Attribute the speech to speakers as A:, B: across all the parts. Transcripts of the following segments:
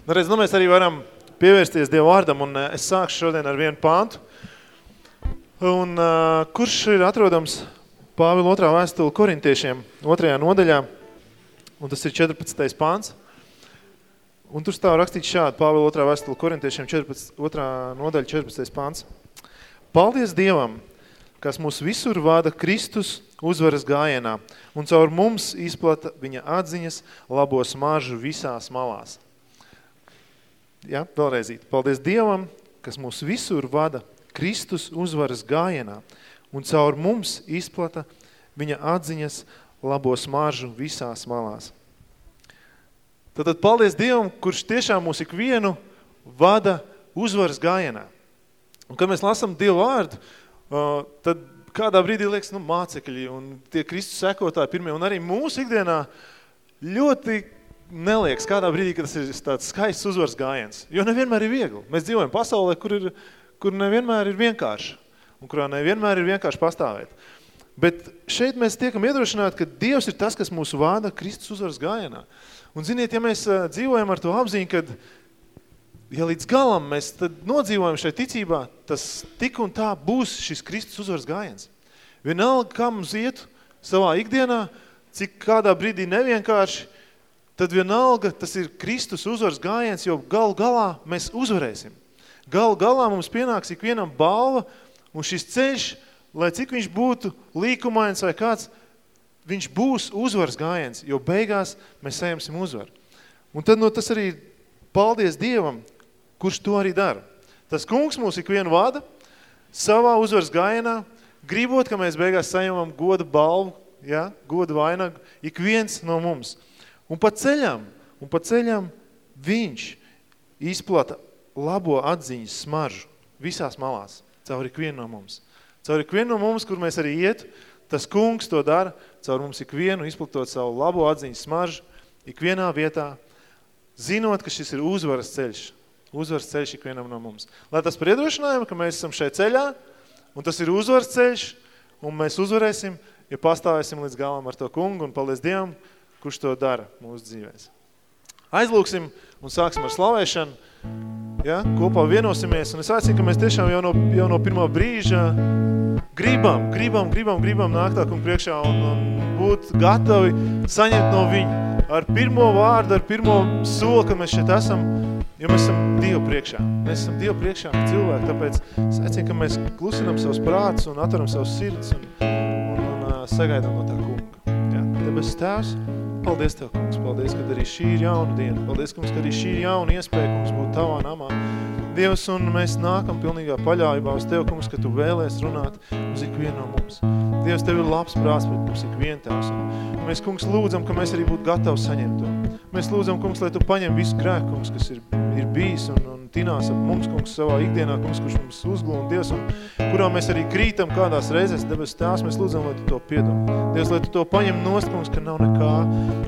A: Nu, redz, nu mēs arī varam pievērsties Dievu vārdam, un es sākšu šodien ar vienu pāntu. Un uh, kurš ir atrodams Pāvila otrā vēstuli korintiešiem, otrajā nodaļā, un tas ir 14. pāns. Un tur stāv rakstīts šādi, Pāvila otrā vēstuli korintiešiem, 14, otrā nodaļa, 14. pāns. Paldies Dievam, kas mūs visur vada Kristus uzvaras gājienā, un caur mums izplata viņa atziņas labo smaržu visās malās. Ja, vēlreizīt. Paldies Dievam, kas mūs visur vada Kristus uzvaras gājienā un caur mums izplata viņa atziņas labo smaržu visās malās. Tātad paldies Dievam, kurš tiešām mūs ikvienu vada uzvaras gājienā. Un kad mēs lasam Dievu vārdu, tad kādā brīdī liekas, nu, mācekļi un tie Kristus sekotāji pirmie, un arī mūsu ikdienā ļoti neliekas kādā brīdī, ka tas ir tāds skaists uzvaras gājiens. Jo nevienmēr ir viegli. Mēs dzīvojam pasaulē, kur, ir, kur nevienmēr ir vienkārši un kurā nevienmēr ir vienkārši pastāvēt. Bet šeit mēs tiekam iedrošināti, ka Dievs ir tas, kas mūsu vāda Kristus uzvaras gājienā. Un ziniet, ja mēs dzīvojam ar to apziņu, kad ja līdz galam mēs tad nodzīvojam šai ticībā, tas tik un tā būs šis Kristus uzvaras gājiens. Vienalga, kā mums iet savā ikdienā, cik kādā brīdī nevienkārši, tad vienalga tas ir Kristus uzvaras gājiens, jo gal galā mēs uzvarēsim. Gal galā mums pienāks ikvienam balva, un šis ceļš, lai cik viņš būtu līkumains vai kāds, viņš būs uzvaras gājiens, jo beigās mēs saņemsim uzvaru. Un tad no tas arī paldies Dievam, kurš to arī dara. Tas kungs mūs ikvienu vada savā uzvaras gājienā, gribot, ka mēs beigās saņemam goda balvu, ja, goda vainagu, ik viens no mums – Un pa ceļam, un pa ceļam viņš izplata labo atziņas smaržu visās malās, caur ikvienu no mums. Caur ikvienu no mums, kur mēs arī iet, tas kungs to dara, caur mums ikvienu izplatot savu labo atziņas smaržu, ikvienā vietā, zinot, ka šis ir uzvaras ceļš, uzvaras ceļš ikvienam no mums. Lai tas par iedrošinājumu, ka mēs esam šeit ceļā, un tas ir uzvaras ceļš, un mēs uzvarēsim, ja pastāvēsim līdz galam ar to kungu, un paldies Dievam, kurš to dara mūsu dzīvēs. Aizlūksim un sāksim ar slavēšanu. Ja, kopā vienosimies, un es aicinu, ka mēs tiešām jau no, jau no pirmā brīža gribam, gribam, gribam, gribam nākt tā kungu priekšā un, un būt gatavi saņemt no viņa ar pirmo vārdu, ar pirmo soli, kad mēs šeit esam, jo mēs esam Dievu priekšā. Mēs esam Dievu priekšā cilvēki, tāpēc es aicinu, ka mēs klusinam savus prātus un atveram savus sirds un, un, un, un sagaidām no tā kunga. Ja, debes tēvs, Paldies Tev, kungs, paldies, ka arī šī ir jauna diena. Paldies, kungs, ka arī šī ir jauna iespēja, kungs, būt Tavā namā. Dievs, un mēs nākam pilnīgā paļājībā uz Tev, kungs, ka Tu vēlies runāt uz ikvienu no mums. Dievs, Tev ir labs prāts pret mums ikvien Tevs. Un mēs, kungs, lūdzam, ka mēs arī būtu gatavi saņemt to. Mēs lūdzam, kungs, lai Tu paņem visu grēku, kungs, kas ir, ir bijis un, un tinās ap mums, kungs, savā ikdienā, kungs, kurš mums uzglūna, Dievs, un kurā mēs arī krītam kādās reizes, debes tās, mēs lūdzam, lai Tu to piedom. Dievs, lai Tu to paņem nost, kungs, ka nav nekā,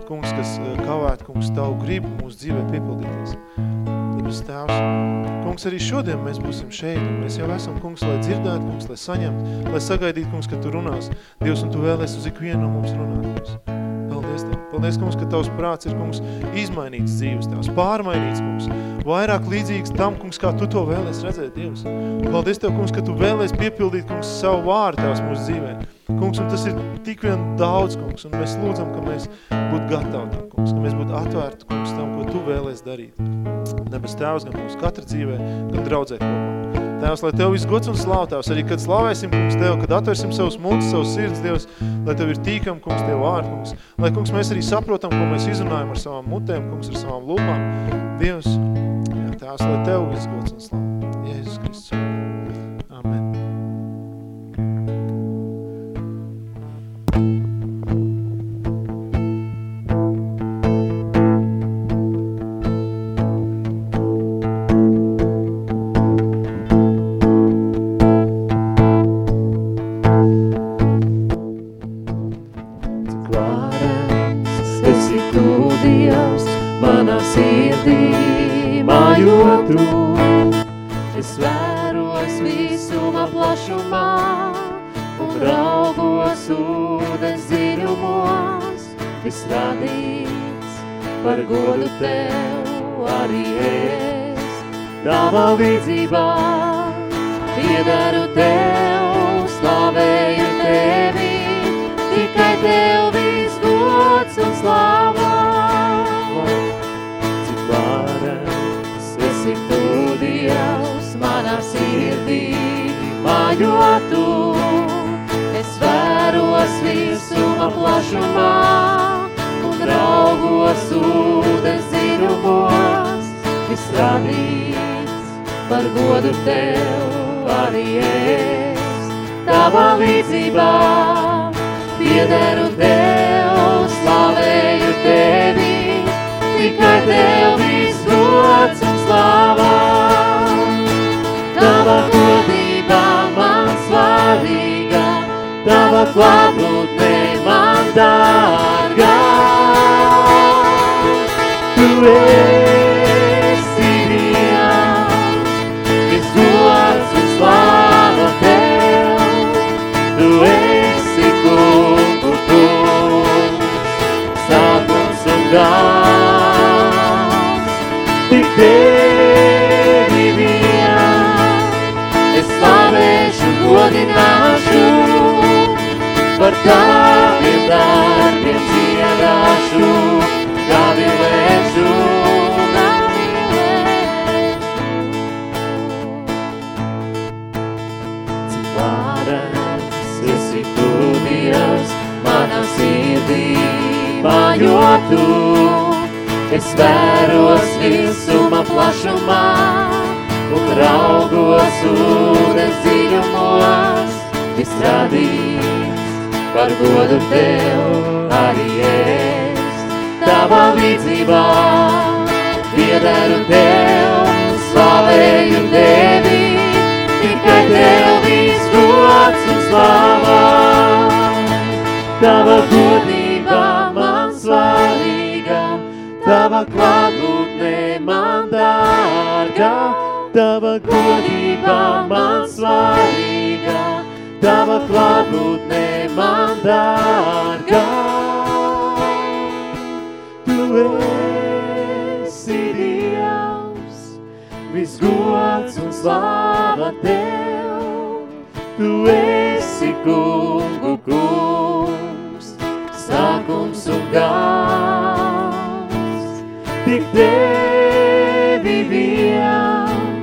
A: kungs, kas eh, kavēt, kungs, Tavu gribu mūsu dzīvē piepildīties. Debes tēvs, kungs, arī šodien mēs būsim šeit, un mēs jau esam, kungs, lai dzirdētu, kungs, lai saņemt, lai sagaidītu, kungs, ka Tu runās. Dievs, un Tu vēlies uz ikvienu no mums runāt, kungs. Paldies Tev. Paldies, kungs, ka Tavs prāts ir, kungs, izmainīts dzīves Tavs, pārmainīts, kungs. Vairāk līdzīgs tam, kungs, kā Tu to vēlies redzēt, Dievs. Paldies Tev, kungs, ka Tu vēlies piepildīt, kungs, savu vārdu Tavs mūsu dzīvē. Kungs, un tas ir tik vien daudz, kungs, un mēs lūdzam, ka mēs būtu gatavi tam, kungs, ka mēs būtu atvērti, kungs, tam, ko Tu vēlies darīt. Debes Tēvs gan mūsu katra dzīvē, gan draudzē kopā. Tēvs, lai Tev viss gods un slāv, Tēvs, arī kad slavēsim, kungs, Tev, kad atversim savus mūtus, savus sirds, Dievs, lai Tev ir tīkam, kungs, Tev vārdu, kungs. Lai, kungs, mēs arī saprotam, ko mēs izrunājam ar savām mutēm, kungs, ar savām lūpām. Dievs, jā, Tēvs, lai Tev viss gods un slāv. Jēzus Kristus.
B: Par godu Tev arī es. Tava līdzībā piedaru Tev, slavēju Tevi, tikai Tev viss gods un slāvā. Cik varens esi Tu, Dievs, manā sirdī, mājotu, es vēros visuma plašumā raugos ūdens dziļumos, viss radīts par godu Tev arī es. Tavā līdzībā piederu Tev, slavēju Tevi, tikai Tev viss gods un slāvā. Tava godībā man svarīga, Tava klātbūtne man dārgā. Par Taviem darbiem dziedāšu, mājotu, es vēros visuma plašumā un raugos ūdens dziļumos, viss radīts par godu Tev arī es. Tavā līdzībā piederu Tev, slavēju Tevi, tikai Tev viss gods un slāvā. Tava godība Tava klātbūtne man dārga, Tava godība man svarīga, Tava klātbūtne man dārga. Tu esi Dievs, viss gods un slāva Tev. Tu esi kungu kungs, Tevi vien,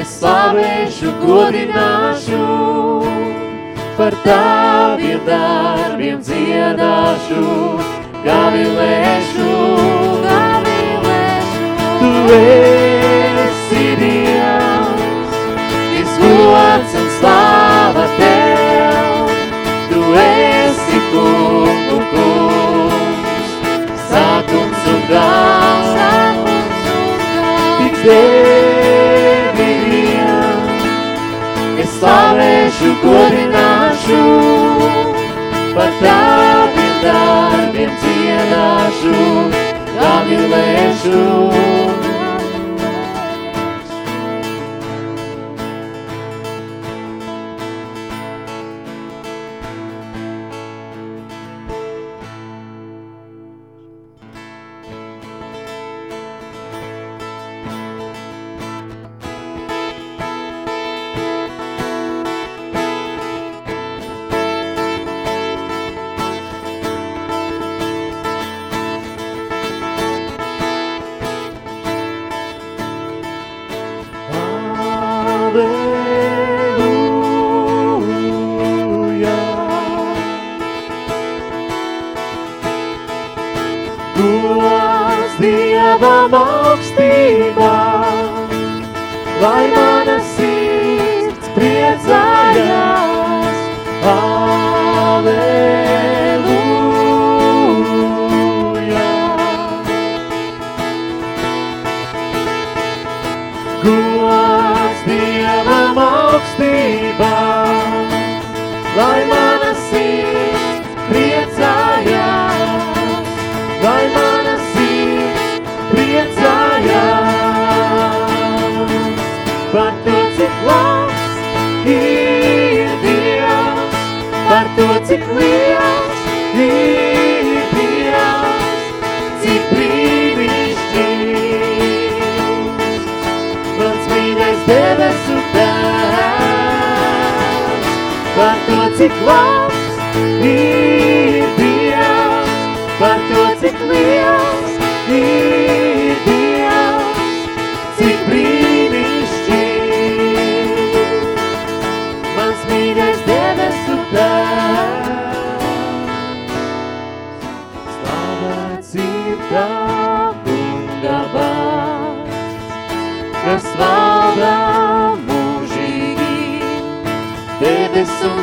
B: es slavēšu, godināšu, par Taviem darbiem dziedāšu, gavilēšu, gavilēšu. Tu esi Dievs, viss gods un slāva Tev. Tu esi kungu kungs, sākums un gals. Tik Tevi vien, es slavēšu, godināšu, par Taviem darbiem dziedāšu, gavilēšu. Cik labs ir Dievs, par to, cik liels ir Dievs, cik brīnišķīgs. Mans mīļais debesu tēvs, slavēts ir tā kunga vārds, kas valdā mūžīgi, debes un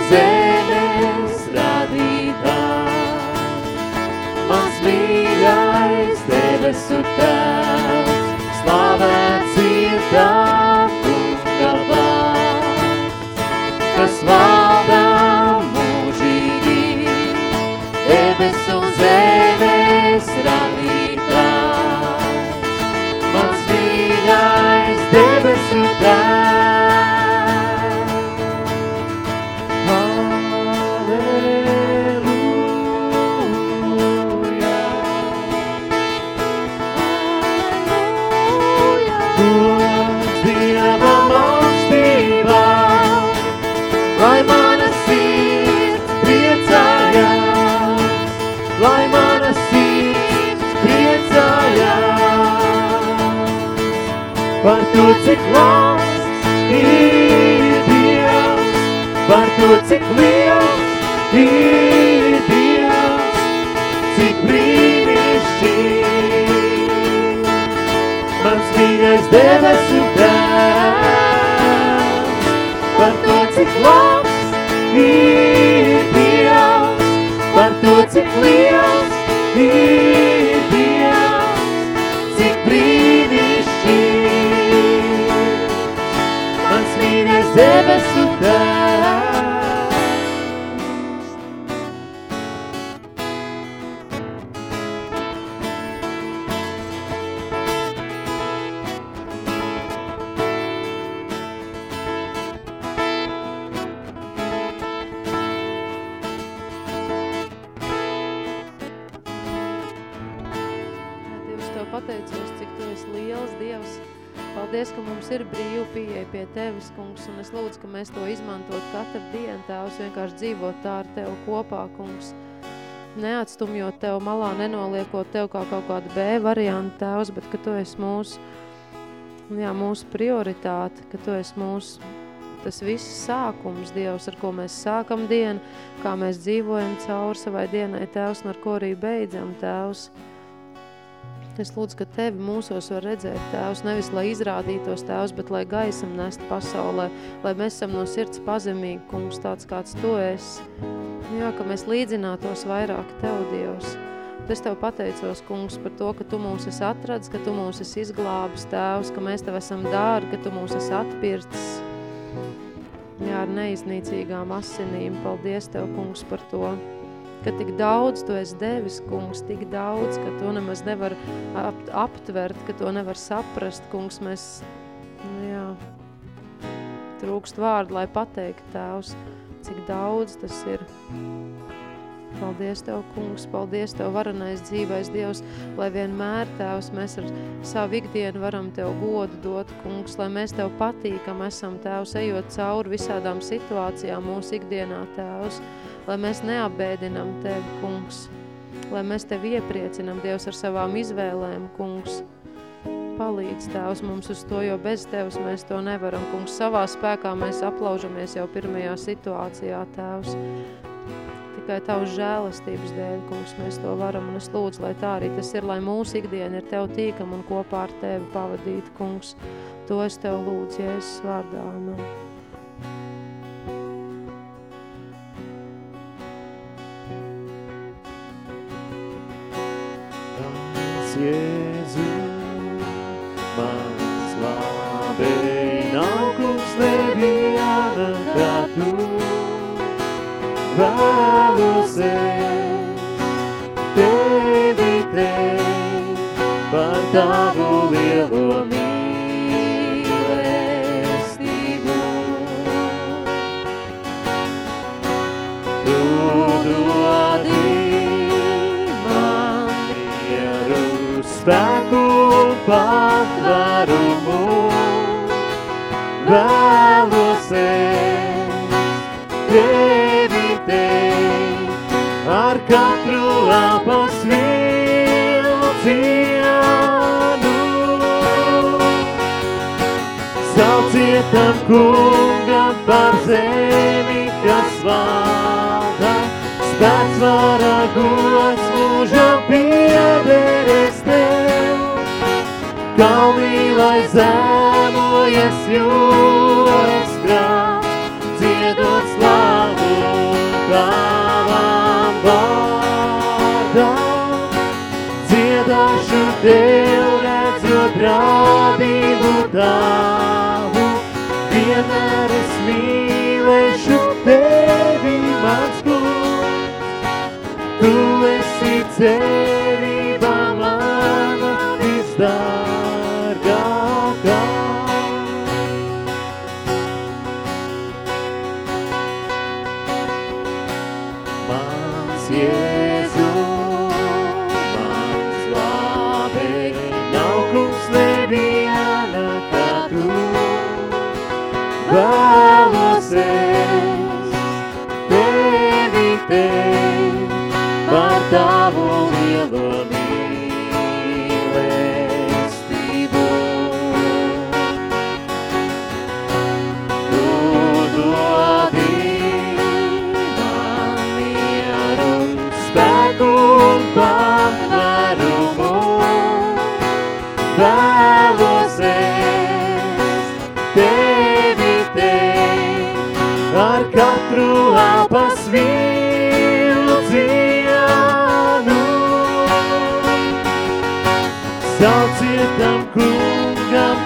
B: to, cik liels ir Dievs, cik brīnišķīgs. Mans mīļais debesu tēvs, par to, cik labs ir Dievs, par to, cik liels ir Dievs, cik brīnišķīgs. Mans mīļais debesu
C: pie Tevis, kungs, un es lūdzu, ka mēs to izmantot katru dienu, Tēvs, vienkārši dzīvot tā ar Tev kopā, kungs. Neatstumjot Tev malā, nenoliekot Tev kā kaut kādu B variantu, Tēvs, bet ka Tu esi mūsu, jā, mūsu prioritāte, ka Tu esi mūsu tas viss sākums, Dievs, ar ko mēs sākam dienu, kā mēs dzīvojam cauri savai dienai, Tēvs, un ar ko arī beidzam, Tēvs. Es lūdzu, ka Tevi mūsos var redzēt, Tēvs, nevis lai izrādītos, Tēvs, bet lai gaisam nest pasaulē, lai mēs esam no sirds pazemīgi, kungs, tāds kāds Tu esi. Jā, ka mēs līdzinātos vairāk Tev, Dievs. Es Tev pateicos, kungs, par to, ka Tu mūs esi atradis, ka Tu mūs esi izglābis, Tēvs, ka mēs Tev esam dārgi, ka Tu mūs esi atpircis. Jā, ar neiznīcīgām asinīm. Paldies Tev, kungs, par to ka tik daudz tu esi devis, kungs, tik daudz, ka to nemaz nevar ap, aptvert, ka to nevar saprast, kungs, mēs, nu jā, trūkst vārdu, lai pateikt, tēvs, cik daudz tas ir. Paldies Tev, kungs, paldies Tev, varanais dzīvais Dievs, lai vienmēr, Tēvs, mēs ar savu ikdienu varam Tev godu dot, kungs, lai mēs Tev patīkam esam, Tēvs, ejot cauri visādām situācijām mūsu ikdienā, Tēvs, lai mēs neapbēdinam Tevi, kungs, lai mēs Tevi iepriecinam, Dievs, ar savām izvēlēm, kungs. Palīdz, Tēvs, mums uz to, jo bez Tevs mēs to nevaram, kungs. Savā spēkā mēs aplaužamies jau pirmajā situācijā, Tēvs. Tikai Tavs žēlastības dēļ, kungs, mēs to varam, un es lūdzu, lai tā arī tas ir, lai mūsu ikdiena ir Tev tīkam un kopā ar Tevi pavadīt, kungs. To es Tev lūdzu, Jēzus vārdā, amen.
B: Mans Jēzu, mans labēji nav kungs neviena kā tu. Vēlos es tevi teikt par tavu patvarumu vēlos es tevi teikt ar katru lapas vilcienu. Saucietam kungam par zemi, kas valda, spēc vara gods mūžam piederēs tev. Kalnī, lai zemojas jūras krāts, dziedot slavu tavam vārdam. Dziedāšu tev, redzot rādību tavu, vienmēr es mīlēšu tevi, mans kungs. Tu esi cerība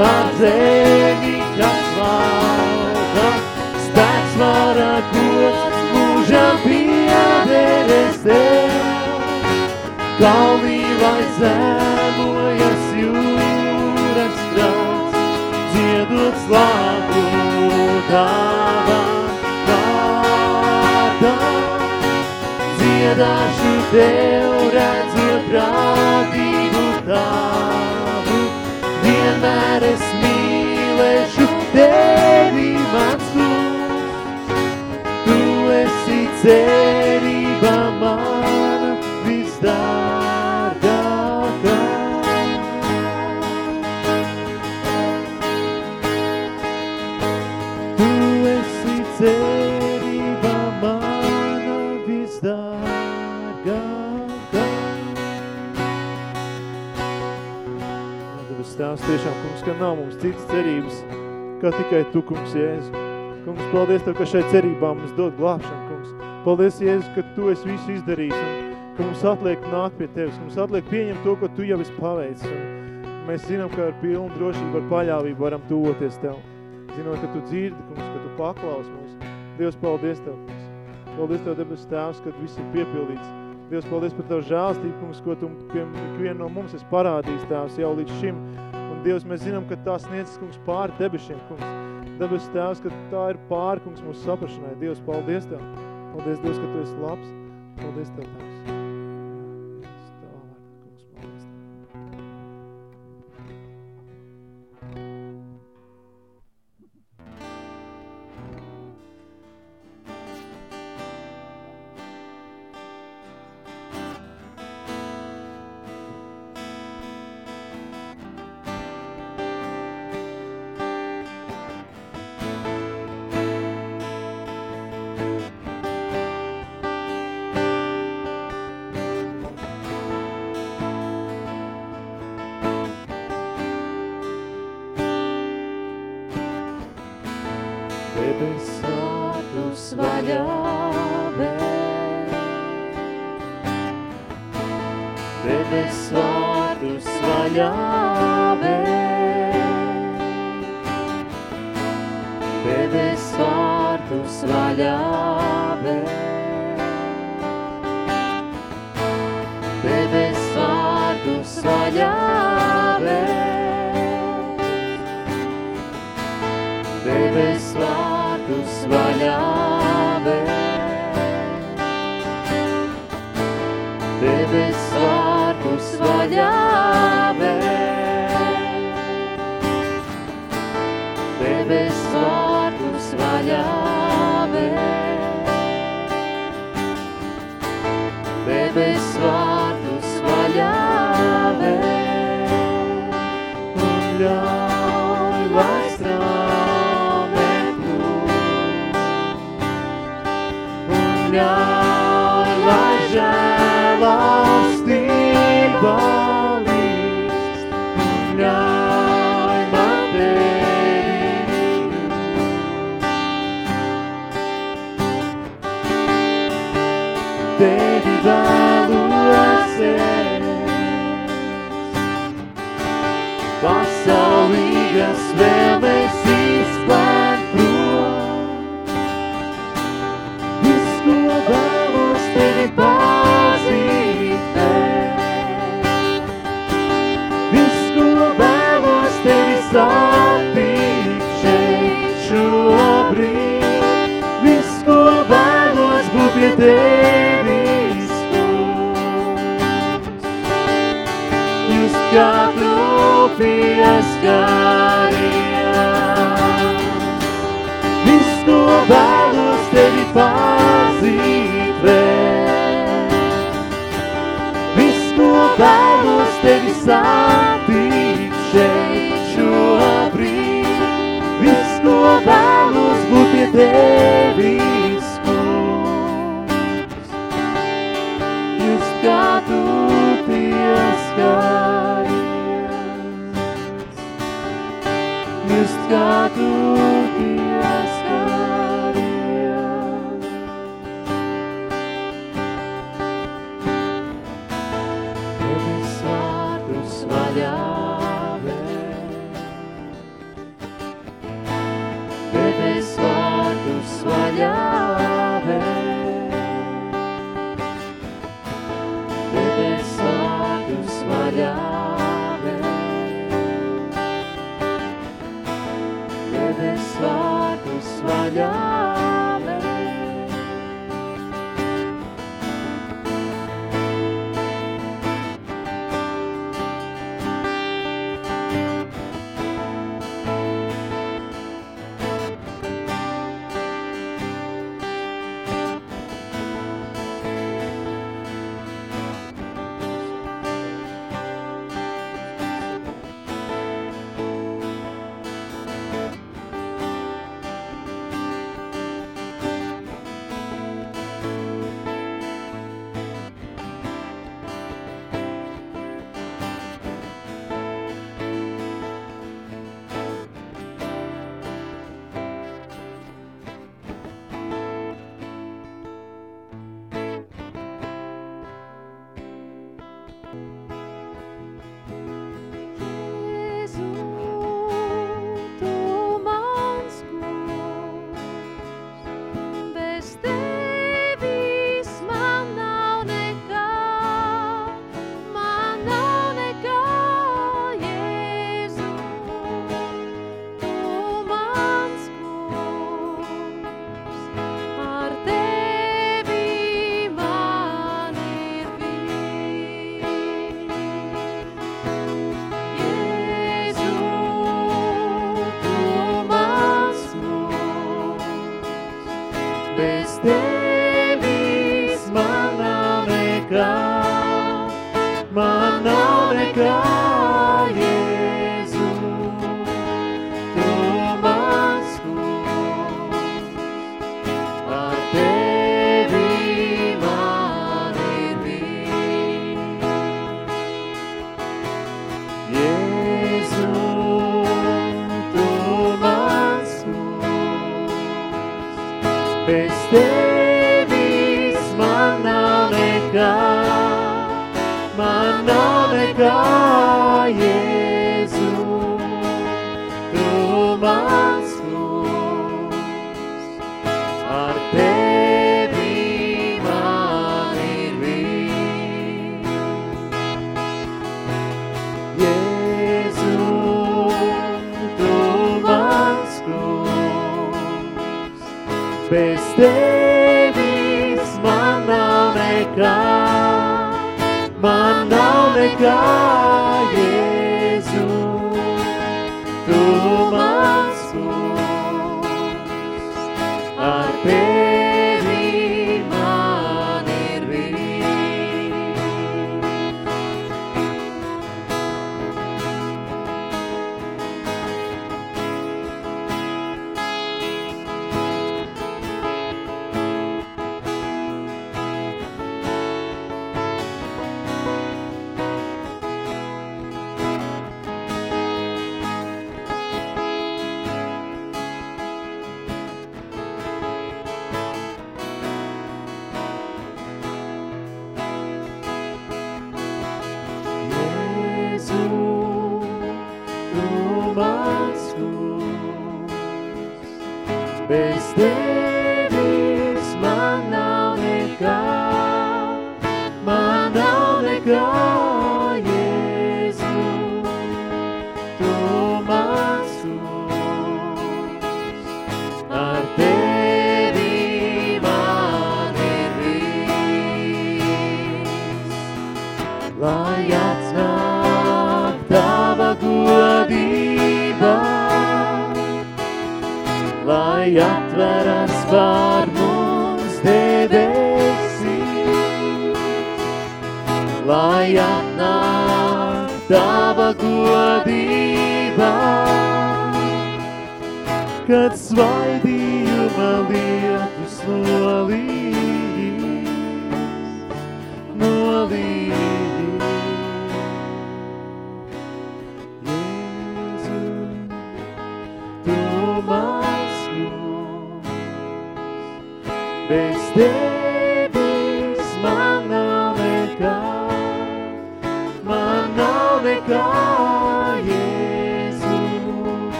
B: par zemi, kas valda, spēks vara gods, mūžam piederēs tev. Kalnī, lai zemojas jūras krāts, dziedot slavu tavam vārdam. Dziedāšu tev, redzot rādību tavu, vienmēr es mīlēšu tevi, mans kungs. Tu esi cerība
A: cerības, kā tikai Tu, kungs, Jēzu. Kungs, paldies Tev, ka šai cerībā mums dod glābšanu, kungs. Paldies, Jēzus, ka Tu esi visu izdarījis un ka mums atliek nākt pie Tevis. Mums atliek pieņemt to, ko Tu jau esi paveicis. Un mēs zinām, ka ar pilnu drošību, ar paļāvību varam tuvoties Tev. Zinot, ka Tu dzirdi, kungs, ka Tu paklaus mūs. Dievs, paldies Tev, kungs. Paldies Tev, debes Tēvs, kad viss ir piepildīts. Dievs, paldies par Tavu žēlstību, kungs, ko Tu ikvienu no mums esi parādījis, Tēvs, jau līdz šim. Un Dievs, mēs zinām, ka tā sniedzas, kungs, pāri debešiem, kungs. Debes Tēvs, ka tā ir pāri, kungs, mūsu saprašanai. Dievs, paldies Tev. Paldies, Dievs, ka Tu esi labs. Paldies Tev, Tēvs.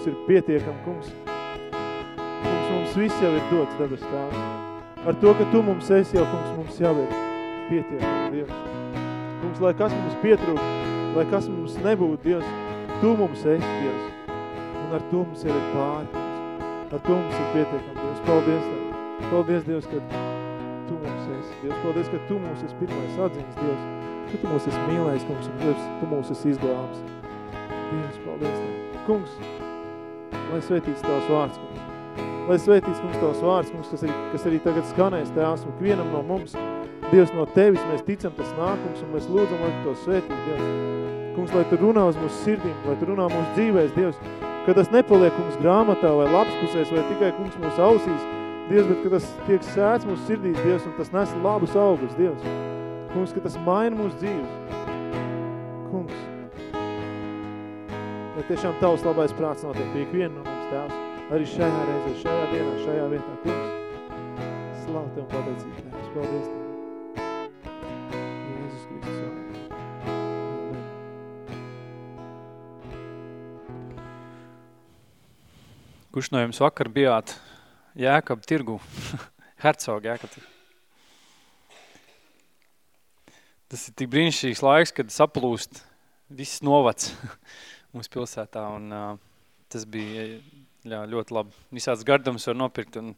B: Mums ir
A: pietiekam, kungs. Kungs, mums viss jau ir dots, debes Tēvs. Ar to, ka Tu mums esi jau, kungs, mums jau ir pietiekam, Dievs. Kungs, lai kas mums pietrūk, lai kas mums nebūtu, Dievs, Tu mums esi, Dievs. Un ar to mums jau ir pāri, kungs. Ar to mums ir pietiekam, Dievs. Paldies Tev. Paldies, Dievs, ka Tu mums esi. Dievs, paldies, ka Tu mums esi pirmais atziņas, Dievs. Ka Tu mūs esi mīlējis, kungs, un Dievs, Tu mūs esi izglābs. Dievs, paldies Tev. Kungs, lai svētīts Tavs vārds, kungs. Lai svētīts, kungs, Tavs vārds, kungs, kas arī, kas arī tagad skanēs Tēvs, un vienam no mums, Dievs, no Tevis mēs ticam tas nākums, un mēs lūdzam, lai Tu to svētīt, Dievs. Kungs, lai Tu runā uz mūsu sirdīm, lai Tu runā mūsu dzīvēs, Dievs, ka tas nepaliek, kungs, grāmatā vai lapspusēs, vai tikai, kungs, mūsu ausīs, Dievs, bet ka tas tiek sēts mūsu sirdīs, Dievs, un tas nes labus augus, Dievs. Kungs, ka tas maina mūsu dzīves. Kungs, lai tiešām Tavs labais prāts notiek pie ikvienu no mums, Tēvs, arī šajā reizē, šajā dienā, šajā vietā, Kungs. Slavu Tev un pateicību, Tēvs. Paldies Tev. Jēzus Kristus.
D: Kurš no jums vakar bijāt Jēkab tirgu? Hercoga Jēkab tirgu. Tas ir tik brīnišķīgs laiks, kad saplūst viss novads mūsu pilsētā. Un, uh, tas bija jā, ļoti labi. Visāds gardums var nopirkt. Un,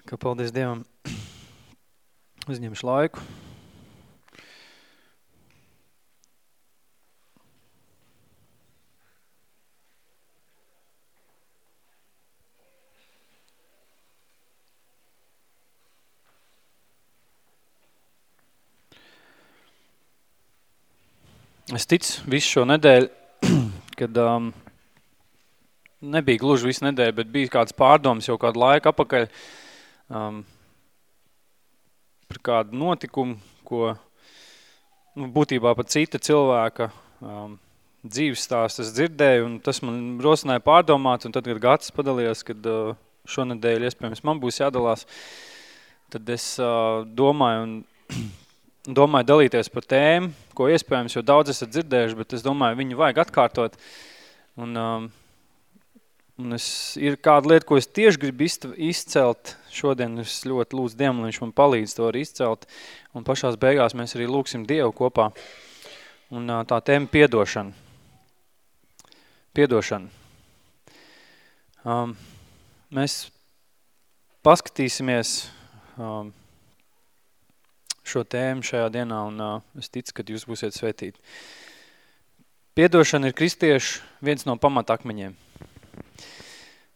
D: tā kā paldies Dievam, uzņemšu laiku. Es ticu visu šo nedēļu, kad um, nebija gluži visu nedēļu, bet bija kāds pārdoms jau kādu laiku apakaļ um, par kādu notikumu, ko nu, būtībā pat cita cilvēka um, dzīves stāsts es dzirdēju, un tas man rosināja pārdomāt, un tad, kad Gatis padalījās, kad uh, šonedēļ iespējams man būs jādalās, tad es uh, domāju un domāju dalīties par tēmu, ko iespējams jau daudz esat dzirdējuši, bet es domāju, viņu vajag atkārtot. Un, um, un es, ir kāda lieta, ko es tieši gribu izcelt šodien, es ļoti lūdzu Dievam, lai viņš man palīdz to arī izcelt. Un pašās beigās mēs arī lūksim Dievu kopā. Un uh, tā tēma piedošana. Piedošana. Um, mēs paskatīsimies um, šo tēmu šajā dienā, un uh, es ticu, ka jūs būsiet svētīti. Piedošana ir kristiešu viens no pamatakmeņiem.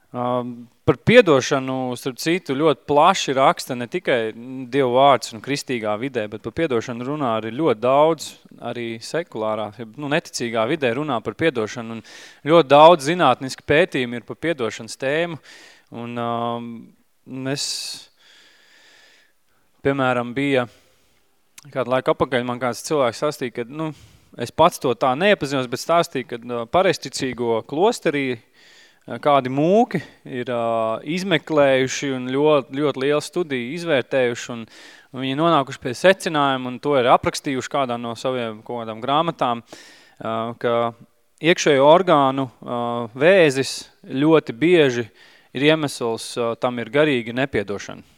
D: Uh, par piedošanu, starp citu, ļoti plaši raksta ne tikai Dievu vārds un kristīgā vidē, bet par piedošanu runā arī ļoti daudz, arī sekulārā, nu, neticīgā vidē runā par piedošanu, un ļoti daudz zinātniski pētījumi ir par piedošanas tēmu, un um, es, piemēram, bija kādu laiku apakaļ man kāds cilvēks sastīja, ka, nu, es pats to tā neiepazinos, bet stāstīju, ka uh, pareisticīgo klosterī uh, kādi mūki ir uh, izmeklējuši un ļoti, ļoti lielu studiju izvērtējuši un, un viņi nonākuši pie secinājuma un to ir aprakstījuši kādā no saviem kādām grāmatām, uh, ka iekšējo orgānu uh, vēzis ļoti bieži ir iemesls, uh, tam ir garīgi nepiedošana.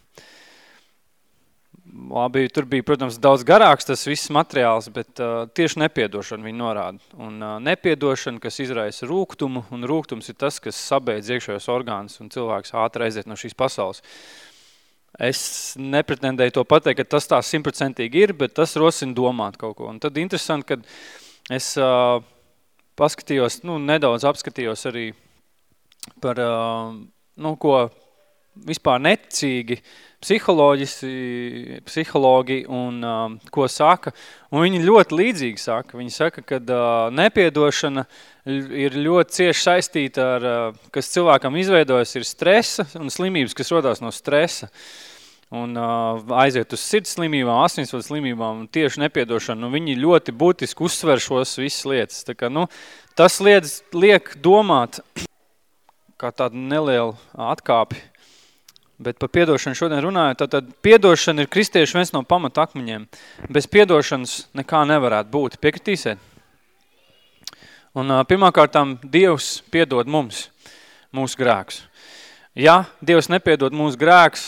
D: Labi, tur bija, protams, daudz garāks tas viss materiāls, bet uh, tieši nepiedošana viņi norāda. Un uh, nepiedošana, kas izraisa rūgtumu, un rūgtums ir tas, kas sabeidz iekšējos orgānus, un cilvēks ātri aiziet no šīs pasaules. Es nepretendēju to pateikt, ka tas tā simtprocentīgi ir, bet tas rosina domāt kaut ko. Un tad interesanti, kad es uh, paskatījos, nu, nedaudz apskatījos arī par, uh, nu, ko vispār neticīgi uh, psiholoģisi, psihologi un um, ko saka, un viņi ļoti līdzīgi saka. Viņi saka, ka uh, nepiedošana ir ļoti cieši saistīta ar, uh, kas cilvēkam izveidojas, ir stresa un slimības, kas rodās no stresa. Un uh, aiziet uz sirds slimībām, asinsvadu slimībām un tieši nepiedošana. Nu, viņi ļoti būtiski uzsver šos visas lietas. Tā kā, nu, tas lietas liek domāt, kā tāda neliela atkāpi Bet par piedošanu šodien runāju, tad, tad piedošana ir kristieši viens no pamata akmeņiem. Bez piedošanas nekā nevarētu būt. Piekritīsiet? Un pirmkārtām Dievs piedod mums mūsu grēks. Ja Dievs nepiedod mūsu grēks,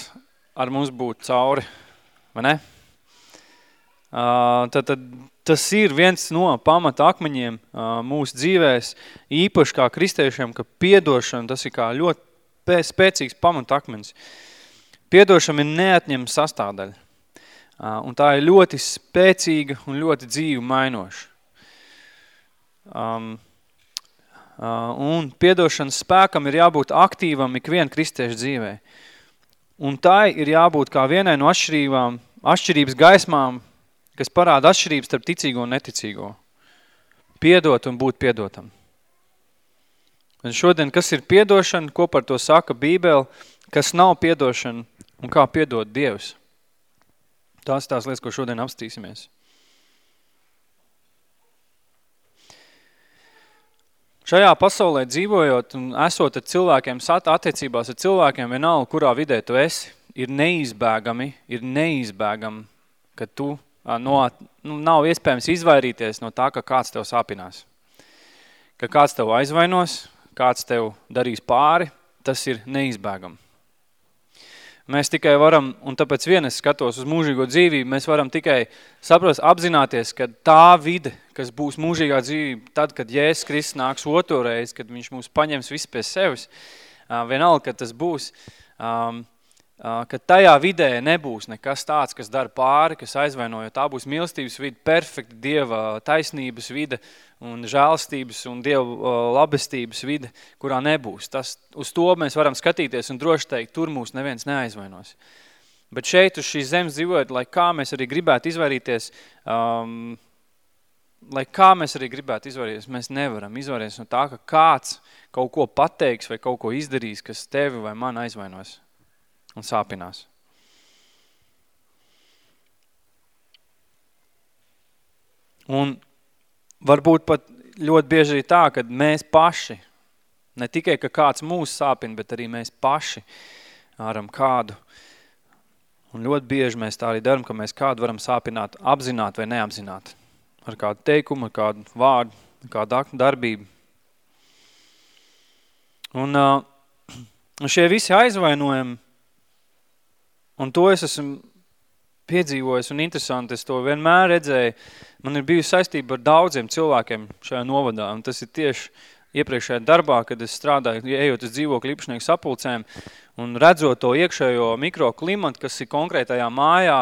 D: ar mums būtu cauri, vai ne? Tad, tad tas ir viens no pamata akmeņiem mūsu dzīvēs, īpaši kā kristiešiem, ka piedošana tas ir kā ļoti spēcīgs pamatakmens. Piedošana ir neatņem sastāvdaļa. Un tā ir ļoti spēcīga un ļoti dzīvu mainoša. Um, un piedošanas spēkam ir jābūt aktīvam ikvien kristiešu dzīvē. Un tai ir jābūt kā vienai no atšķirībām, atšķirības gaismām, kas parāda atšķirības starp ticīgo un neticīgo. Piedot un būt piedotam. Un šodien, kas ir piedošana, ko par to saka Bībele, kas nav piedošana un kā piedod Dievs. Tās tās lietas, ko šodien apstīsimies. Šajā pasaulē dzīvojot un esot ar cilvēkiem, attiecībās ar cilvēkiem, vienalga, kurā vidē tu esi, ir neizbēgami, ir neizbēgami, ka tu no, nu, nav iespējams izvairīties no tā, ka kāds tev sāpinās. Ka kāds tev aizvainos, kāds tev darīs pāri, tas ir neizbēgam. Mēs tikai varam, un tāpēc vien es skatos uz mūžīgo dzīvību, mēs varam tikai saprast, apzināties, ka tā vide, kas būs mūžīgā dzīvība, tad, kad Jēzus Kristus nāks otro reizi, kad viņš mūs paņems visu pie sevis, vienalga, kad tas būs, ka tajā vidē nebūs nekas tāds, kas dara pāri, kas aizvainoja. Tā būs mīlestības vide, perfekta Dieva taisnības vide un žēlstības un Dieva labestības vide, kurā nebūs. Tas, uz to mēs varam skatīties un droši teikt, tur mūs neviens neaizvainos. Bet šeit uz šīs zemes dzīvojot, lai kā mēs arī gribētu izvairīties, um, lai kā mēs arī gribētu izvairīties, mēs nevaram izvairīties no tā, ka kāds kaut ko pateiks vai kaut ko izdarīs, kas tevi vai man aizvainos un sāpinās. Un varbūt pat ļoti bieži ir tā, ka mēs paši, ne tikai, ka kāds mūs sāpina, bet arī mēs paši varam kādu. Un ļoti bieži mēs tā arī daram, ka mēs kādu varam sāpināt apzināt vai neapzināt. Ar kādu teikumu, ar kādu vārdu, ar kādu darbību. Un, un šie visi aizvainojumi Un to es esmu piedzīvojis un interesanti, es to vienmēr redzēju. Man ir bijusi saistība ar daudziem cilvēkiem šajā novadā, un tas ir tieši iepriekšējā darbā, kad es strādāju, ejot uz dzīvokļu īpašnieku sapulcēm un redzot to iekšējo mikroklimatu, kas ir konkrētajā mājā,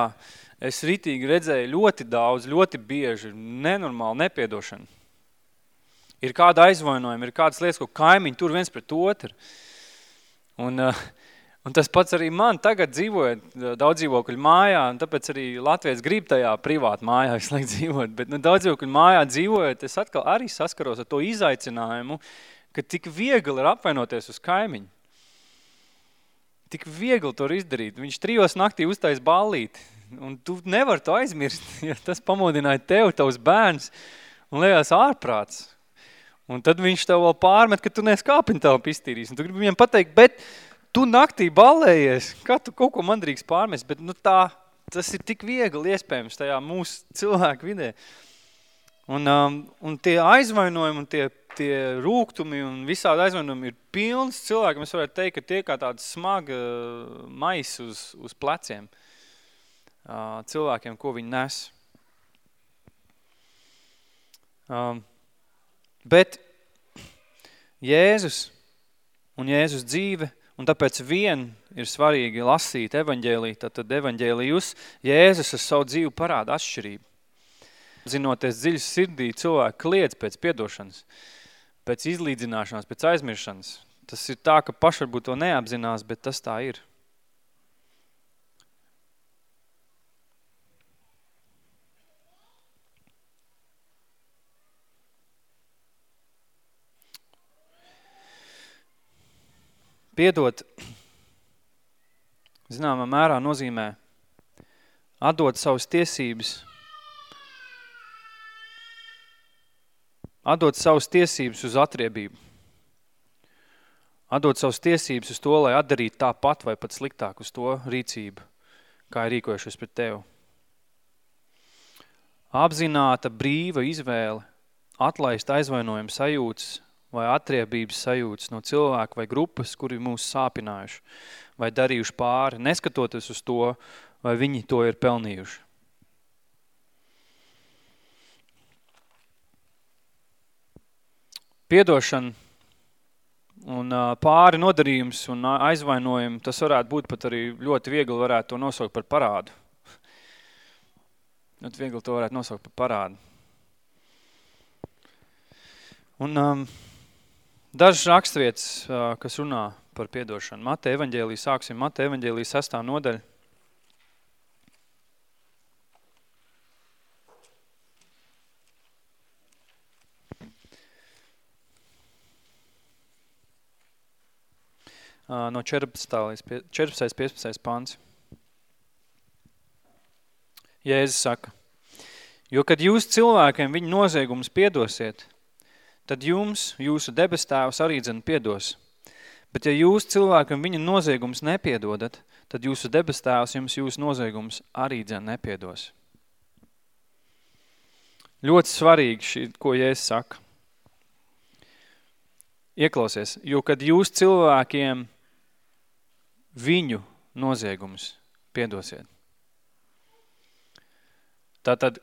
D: es ritīgi redzēju ļoti daudz, ļoti bieži, nenormāli nepiedošanu. Ir kāda aizvainojuma, ir kādas lietas, ko kaimiņi tur viens pret otru. Un uh, Un tas pats arī man tagad dzīvojot daudz dzīvokļu mājā, un tāpēc arī Latvijas grib tajā privātu mājā vislaik dzīvot, bet nu, daudz dzīvokļu mājā dzīvojot, es atkal arī saskaros ar to izaicinājumu, ka tik viegli ir apvainoties uz kaimiņu. Tik viegli to izdarīt. Viņš trijos naktī uztais ballīti, un tu nevar to aizmirst, ja tas pamodināja tev, tavs bērns, Un liekas ārprāts. Un tad viņš tev vēl pārmet, ka tu neesi kāpintelpu iztīrījis. Un tu gribi viņam pateikt, bet tu naktī balējies, kā tu kaut ko man drīkst pārmest, bet nu tā, tas ir tik viegli iespējams tajā mūsu cilvēku vidē. Un, um, un tie aizvainojumi un tie, tie rūgtumi un visādi aizvainojumi ir pilns cilvēki. Mēs varētu teikt, ka tie kā tāda smaga mais uz, uz pleciem uh, cilvēkiem, ko viņi nes. Um, bet Jēzus un Jēzus dzīve, un tāpēc vien ir svarīgi lasīt evaņģēlī, tad, tad evaņģēlijus Jēzus ar savu dzīvi parāda atšķirību. Zinoties dziļas sirdī, cilvēki kliedz pēc piedošanas, pēc izlīdzināšanās, pēc aizmiršanas. Tas ir tā, ka paši varbūt to neapzinās, bet tas tā ir. Piedot, zināmā mērā nozīmē atdot savas tiesības, atdot savas tiesības uz atriebību, atdot savas tiesības uz to, lai atdarītu tāpat vai pat sliktāk uz to rīcību, kā ir rīkojušies pret tevi. Apzināta brīva izvēle, atlaist aizvainojumu sajūtas vai atriebības sajūtas no cilvēka vai grupas, kuri mūs sāpinājuši vai darījuši pāri, neskatoties uz to, vai viņi to ir pelnījuši. Piedošana un pāri nodarījums un aizvainojumi, tas varētu būt pat arī ļoti viegli varētu to nosaukt par parādu. Ļoti viegli to varētu nosaukt par parādu. Un um, Dažas rakstvietas, kas runā par piedošanu. Mate evaņģēlī, sāksim Mate evaņģēlī sastā nodaļa. No 14. līdz 14. 15. pants. Jēzus saka, jo kad jūs cilvēkiem viņu noziegumus piedosiet – tad jums, jūsu debes tēvs arī dzen piedos. Bet ja jūs cilvēkam viņa noziegums nepiedodat, tad jūsu debes tēvs jums jūsu noziegums arī dzen nepiedos. Ļoti svarīgi šī, ko Jēzus saka. Ieklausies, jo kad jūs cilvēkiem viņu noziegums piedosiet. Tātad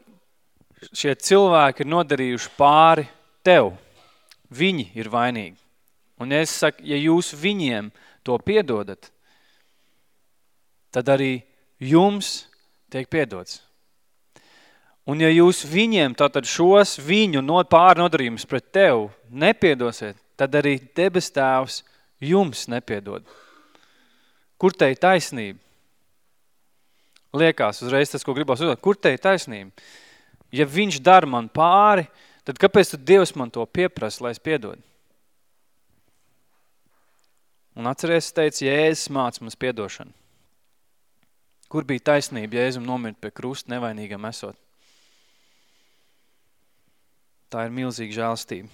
D: šie cilvēki ir nodarījuši pāri tev – Viņi ir vainīgi. Un es saku, ja jūs viņiem to piedodat, tad arī jums tiek piedots. Un ja jūs viņiem, tātad šos viņu no pārnodarījumus pret tev nepiedosiet, tad arī debes tēvs jums nepiedod. Kur te ir taisnība? Liekās uzreiz tas, ko gribās uzdot. Kur te ir taisnība? Ja viņš dara man pāri, tad kāpēc tad Dievs man to pieprasa, lai es piedod? Un atceries, teica, Jēzus māc mums piedošanu. Kur bija taisnība Jēzum nomirt pie krusta nevainīgam esot? Tā ir milzīga žēlstība.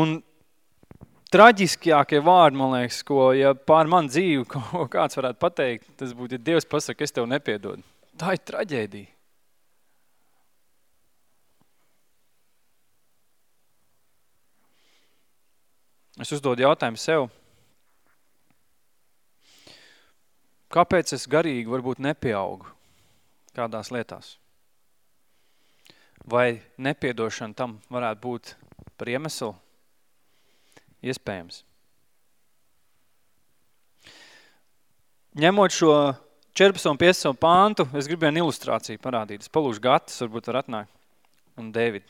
D: Un traģiskākie vārdi, man liekas, ko, ja pār man dzīvi, ko kāds varētu pateikt, tas būtu, ja Dievs pasaka, es tev nepiedodu. Tā ir traģēdija. Es uzdodu jautājumu sev. Kāpēc es garīgi varbūt nepieaugu kādās lietās? Vai nepiedošana tam varētu būt par iemeslu? Iespējams. Ņemot šo 14 un 15 pāntu, es gribu vienu ilustrāciju parādīt. Es palūšu Gatis, varbūt var atnākt. Un David.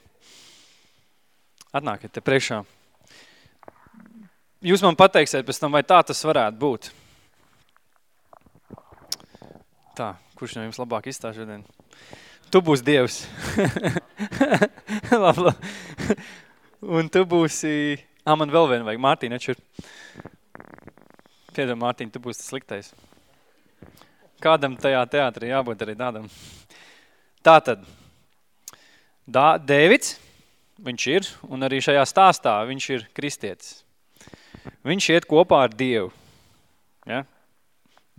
D: Atnākiet te priekšā. Jūs man pateiksiet pēc tam, vai tā tas varētu būt. Tā, kurš no jums labāk izstāž šodien? Tu būsi Dievs. labi, labi. Un tu būsi... Ā, man vēl vienu vajag. Mārtiņ, atšur. Piedod, Mārtiņ, tu būsi tas sliktais. Kādam tajā teātrī jābūt arī tādam. Tātad, Dā, Dēvids, viņš ir, un arī šajā stāstā viņš ir kristietis. Viņš iet kopā ar Dievu. Ja?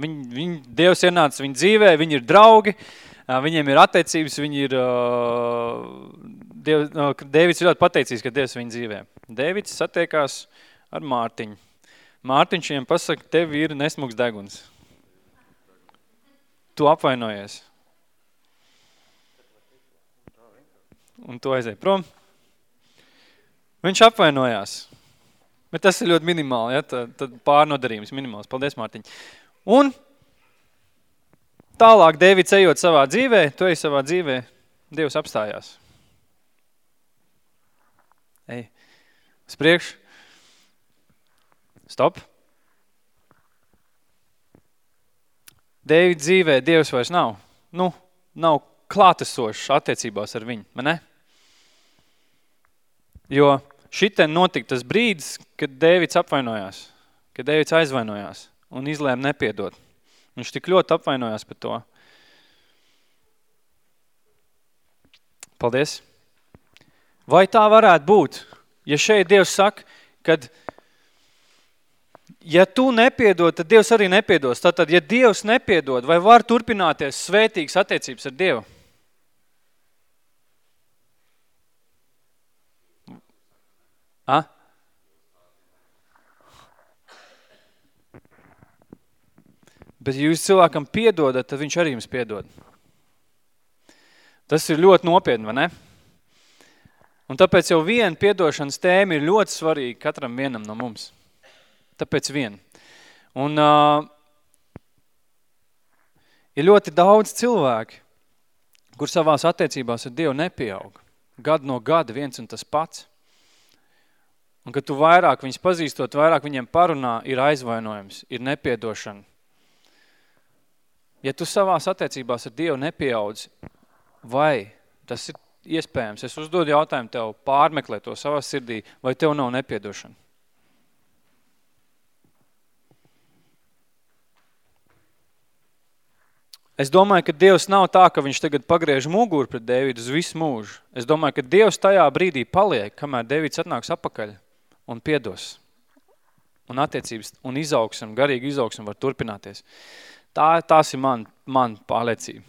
D: Viņ, viņ, Dievs ienāca viņa dzīvē, viņi ir draugi, viņiem ir attiecības, viņi ir, Diev, Dēvids ir ļoti pateicīgs, ka Dievs viņa dzīvē. Dēvids satiekās ar Mārtiņu. Mārtiņš viņiem pasaka, tev ir nesmugs deguns. Tu apvainojies. Un tu aizēji prom. Viņš apvainojās. Bet tas ir ļoti minimāli, ja? tad, tad pārnodarījums minimāls. Paldies, Mārtiņ. Un tālāk Dēvids ejot savā dzīvē, tu ej savā dzīvē, Dievs apstājās. Ej, uz priekšu. Stop. Dēvids dzīvē Dievs vairs nav. Nu, nav klātesošs attiecībās ar viņu, man ne? Jo šitien notika tas brīdis, kad Dēvids apvainojās, kad Dēvids aizvainojās un izlēma nepiedot. Viņš tik ļoti apvainojās par to. Paldies. Vai tā varētu būt, ja šeit Dievs saka, kad ja tu nepiedod, tad Dievs arī nepiedos. Tātad, ja Dievs nepiedod, vai var turpināties svētīgas attiecības ar Dievu? Bet ja jūs cilvēkam piedodat, tad viņš arī jums piedod. Tas ir ļoti nopietni, vai ne? Un tāpēc jau viena piedošanas tēma ir ļoti svarīga katram vienam no mums. Tāpēc vien. Un uh, ir ļoti daudz cilvēki, kur savās attiecībās ar Dievu nepieaug. Gadu no gada viens un tas pats. Un kad tu vairāk viņus pazīstot, vairāk viņiem parunā, ir aizvainojums, ir nepiedošana. Ja tu savās attiecībās ar Dievu nepieaudz, vai tas ir iespējams, es uzdodu jautājumu tev, pārmeklē to savā sirdī, vai tev nav nepiedošana? Es domāju, ka Dievs nav tā, ka viņš tagad pagriež muguru pret Dēvidu uz visu mūžu. Es domāju, ka Dievs tajā brīdī paliek, kamēr Dēvids atnāks apakaļ un piedos. Un attiecības un izaugsam, garīgi izaugsam var turpināties. Tā, tās ir man, man pārliecība.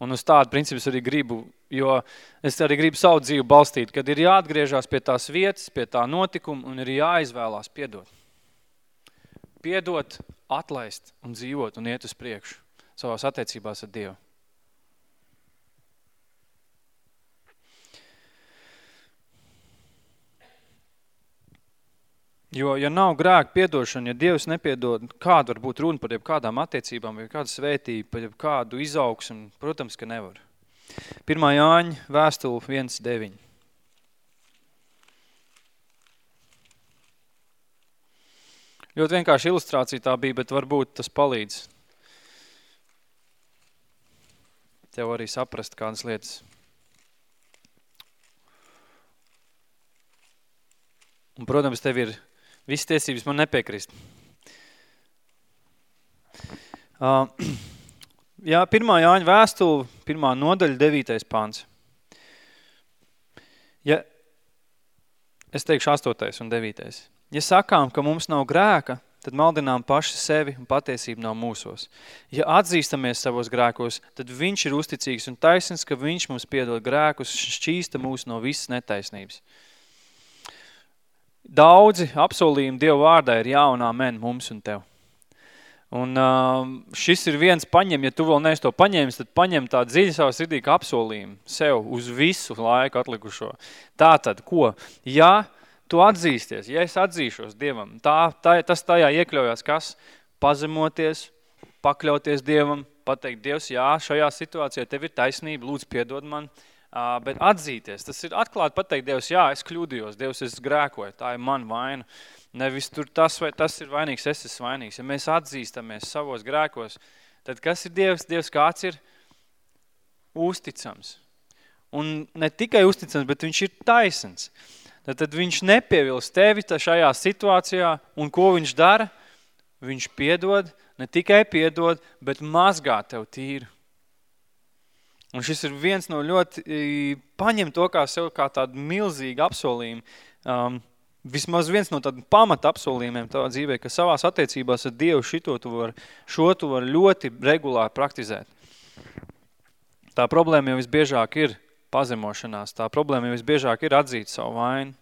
D: Un uz tādu principu es arī gribu, jo es arī gribu savu dzīvi balstīt, kad ir jāatgriežās pie tās vietas, pie tā notikuma un ir jāizvēlās piedot. Piedot, atlaist un dzīvot un iet uz priekšu savās attiecībās ar Dievu. Jo, ja nav grēka piedošana, ja Dievs nepiedod, kāda var būt runa par jebkādām attiecībām, vai kādu svētību, par jebkādu izaugsmu, protams, ka nevar. 1. Jāņa vēstule 1.9. Ļoti vienkārši ilustrācija tā bija, bet varbūt tas palīdz tev arī saprast kādas lietas. Un, protams, tev ir Viss tiesības man nepiekrist. Uh, jā, pirmā Jāņa vēstule, pirmā nodaļa, devītais pāns. Ja, es teikšu astotais un devītais. Ja sakām, ka mums nav grēka, tad maldinām paši sevi un patiesība nav mūsos. Ja atzīstamies savos grēkos, tad viņš ir uzticīgs un taisns, ka viņš mums piedod grēkus, šķīsta mūs no visas netaisnības. Daudzi apsolījumi Dievu vārdā ir jā un amen mums un tev. Un uh, šis ir viens paņem, ja tu vēl neesi to paņēmis, tad paņem tā dziļi savā sirdī kā apsolījumu sev uz visu laiku atlikušo. Tātad, ko? Ja tu atzīsties, ja es atzīšos Dievam, tā, tā, tas tajā iekļaujās kas? Pazemoties, pakļauties Dievam, pateikt, Dievs, jā, šajā situācijā tev ir taisnība, lūdzu piedod man, Uh, bet atzīties, tas ir atklāt pateikt Dievs, jā, es kļūdījos, Dievs, es grēkoju, tā ir man vaina. Nevis tur tas vai tas ir vainīgs, es esmu vainīgs. Ja mēs atzīstamies savos grēkos, tad kas ir Dievs? Dievs kāds ir uzticams. Un ne tikai uzticams, bet viņš ir taisns. Tad, tad viņš nepievils tevi šajā situācijā, un ko viņš dara? Viņš piedod, ne tikai piedod, bet mazgā tev tīru. Un šis ir viens no ļoti, paņem to kā sev kā tādu milzīgu apsolījumu. Um, vismaz viens no tādiem pamata apsolījumiem tavā dzīvē, ka savās attiecībās ar Dievu šito tu var, šo tu var ļoti regulāri praktizēt. Tā problēma jau visbiežāk ir pazemošanās, tā problēma jau visbiežāk ir atzīt savu vainu.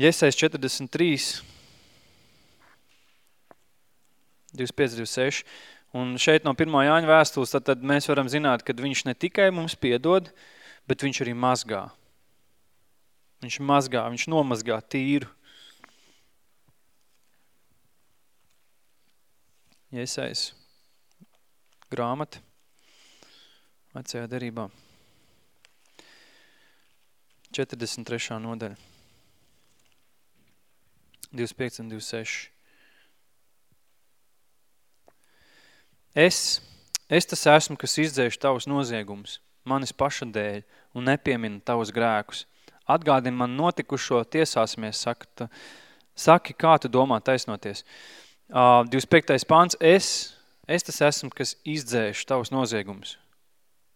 D: Jesais 43, 25, 26, un šeit no 1. Jāņa vēstules, tad, tad mēs varam zināt, ka viņš ne tikai mums piedod, bet viņš arī mazgā. Viņš mazgā, viņš nomazgā tīru. Jesais grāmata vecajā derībā. 43. nodaļa. 25 un 26. Es, es tas esmu, kas izdzēšu tavus noziegumus, manis paša dēļ, un nepiemina tavus grēkus. Atgādini man notikušo, tiesāsimies, saka, saki, kā tu domā taisnoties. Uh, 25. pāns, es, es tas esmu, kas izdzēšu tavus noziegumus.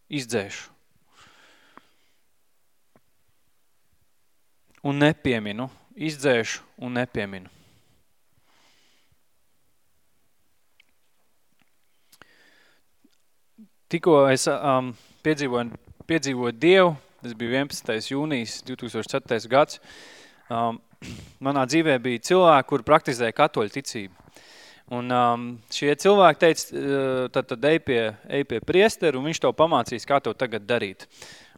D: Izdzēšu. Un nepieminu izdzēšu un nepieminu. Tikko es um, piedzīvoju, piedzīvoju Dievu, tas bija 11. jūnijas 2004. gads, um, manā dzīvē bija cilvēki, kur praktizēja katoļu ticību. Un um, šie cilvēki teica, uh, tad, tad ej pie, ej pie priesteru, un viņš tev pamācīs, kā to tagad darīt.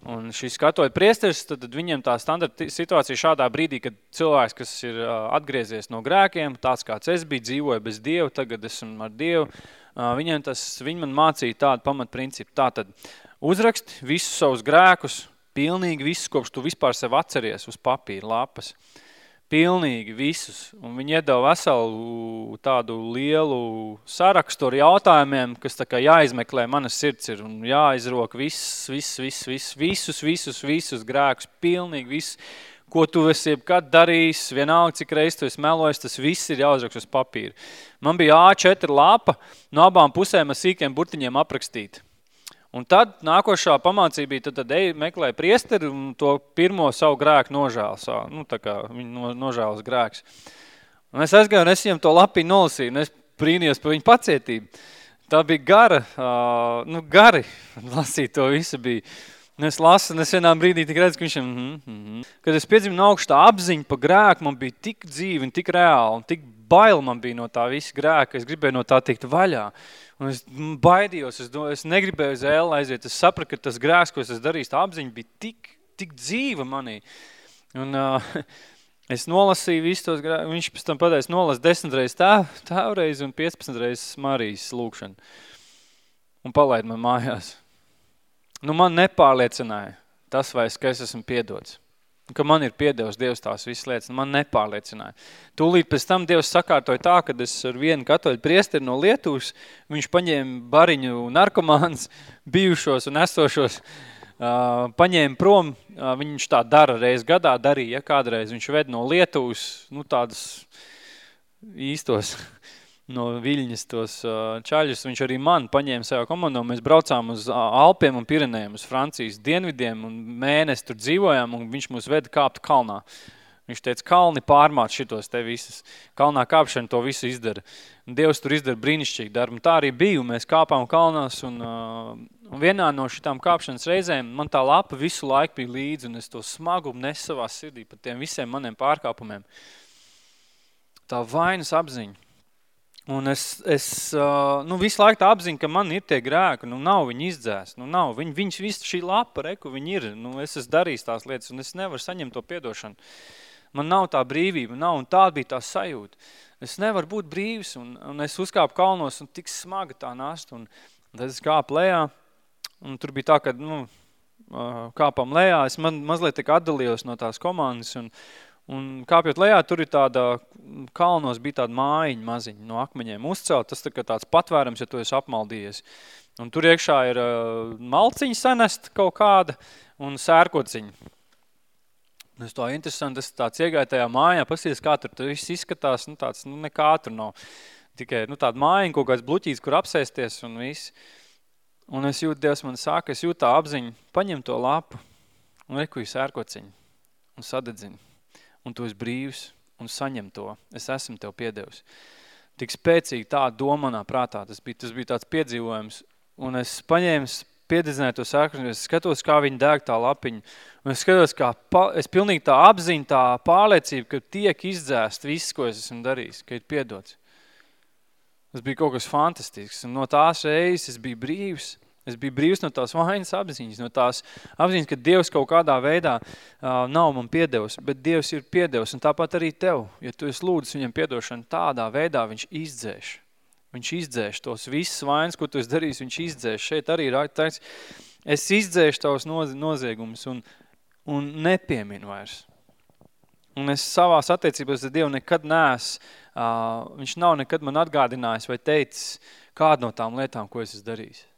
D: Un šis katoļu priesteris, tad, tad viņiem tā standarta situācija šādā brīdī, kad cilvēks, kas ir uh, atgriezies no grēkiem, tāds kāds es biju, dzīvoju bez Dievu, tagad esmu ar Dievu, uh, viņiem tas, viņi man mācīja tādu pamatprincipu. Tātad uzrakst visus savus grēkus, pilnīgi visus, kopš tu vispār sev atceries uz papīra lapas. Pilnīgi visus. Un viņi iedeva veselu tādu lielu sarakstu ar jautājumiem, kas tā kā jāizmeklē manas sirds ir un jāizrok viss, viss, viss, viss, visus, visus, visus grēkus, pilnīgi viss, ko tu esi jebkad darījis, vienalga, cik reiz tu esi melojis, tas viss ir jāuzrakst uz papīra. Man bija A4 lapa, no abām pusēm ar sīkiem burtiņiem aprakstīt. Un tad nākošā pamācība bija, tad, tad ej, meklē priesteri un to pirmo savu grēku nožēls, nu, tā kā viņa no, nožēls grēks. Un es aizgāju un es viņam to lapiņu nolasīju, un es brīnījos par viņu pacietību. Tā bija gara, uh, nu gari lasīt to visu bija. Un es lasu, un es vienā brīdī tik redzu, ka viņš ir, mm -hmm, mm -hmm. kad es piedzimu no augšu, tā apziņa pa grēku man bija tik dzīvi un tik reāli, un tik bail man bija no tā visa grēka, es gribēju no tā tikt vaļā. Un es baidījos, es, do, es negribēju uz ēlu aiziet. Es sapratu, ka tas grēks, ko es darījis, tā apziņa bija tik, tik dzīva manī. Un uh, es nolasīju visus tos. Viņš pēc tam pateica, nolas 10 reizes tā, tāvreiz un 15 reizes Marijas lūkšanu. Un palaid man mājās. Nu, man nepārliecināja tas, vai es, ka es esmu piedots ka man ir piedevis Dievs tās visas lietas, man nepārliecināja. Tūlīt pēc tam Dievs sakārtoja tā, kad es ar vienu katoļu priesteri no Lietuvas, viņš paņēma bariņu narkomāns, bijušos un esošos, uh, paņēma prom, uh, viņš tā dara reiz gadā, darīja, ja kādreiz viņš ved no Lietuvas, nu tādas īstos no Viļņas tos čaļus, viņš arī man paņēma savā komandā, mēs braucām uz Alpiem un Pirenējiem, uz Francijas dienvidiem, un mēnesi tur dzīvojām, un viņš mūs veda kāpt kalnā. Viņš teica, kalni pārmāt šitos te visas. Kalnā kāpšana to visu izdara. Un Dievs tur izdara brīnišķīgi darbu. Un tā arī bija, mēs kāpām kalnās, un, uh, un vienā no šitām kāpšanas reizēm man tā lapa visu laiku bija līdzi, un es to smagumu nesu savā sirdī par tiem visiem maniem pārkāpumiem. Tā vainas apziņa. Un es, es nu, visu laiku tā apziņu, ka man ir tie grēki, nu nav viņi izdzēs, nu nav, viņi, viņš visu šī lapa, reku, viņi ir, nu es esmu darījis tās lietas, un es nevaru saņemt to piedošanu. Man nav tā brīvība, nav, un tā bija tā sajūta. Es nevaru būt brīvs, un, un es uzkāpu kalnos, un tik smaga tā nast, un tad es kāpu lejā, un tur bija tā, ka, nu, kāpam lejā, es man, mazliet tik atdalījos no tās komandas, un, Un kāpjot lejā, tur ir tāda, kalnos bija tāda mājiņa maziņa no akmeņiem uzcelt, tas tā kā tāds patvērums, ja tu esi apmaldījies. Un tur iekšā ir uh, malciņa sanest kaut kāda un sērkociņa. Es to interesanti, es tāds iegāju tajā mājā, pasies, kā tur viss izskatās, nu tāds, nu nekā tur nav. tikai nu, tāda mājiņa, kaut kāds bluķīts, kur apsēsties un viss. Un es jūtu, Dievs man saka, es jūtu tā apziņu, paņem to lapu un reku sērkociņu un sadedzini. Un tu esi brīvs un saņem to. Es esmu tev piedevis. Tik spēcīgi tā doma manā prātā. Tas bija, tas bija tāds piedzīvojums. Un es paņēmu, piededzināju to sērkociņu, es skatos, kā viņi dēg tā lapiņu. Un es skatos, kā pa, es pilnīgi tā apziņu, tā pārliecība, ka tiek izdzēst viss, ko es esmu darījis, ka ir piedots. Tas bija kaut kas fantastisks. Un no tās reizes es biju brīvs. Es biju brīvs no tās vainas apziņas, no tās apziņas, ka Dievs kaut kādā veidā uh, nav man piedevis, bet Dievs ir piedevis. Un tāpat arī tev, ja tu esi lūdzu viņam piedošanu, tādā veidā viņš izdzēš. Viņš izdzēš tos visas vainas, ko tu esi darījis, viņš izdzēš. Šeit arī ir teiks, es izdzēšu tavus noz noziegumus un, un nepieminu vairs. Un es savās attiecībās ar Dievu nekad nees, uh, viņš nav nekad man atgādinājis vai teicis kādu no tām lietām, ko es esmu darījis.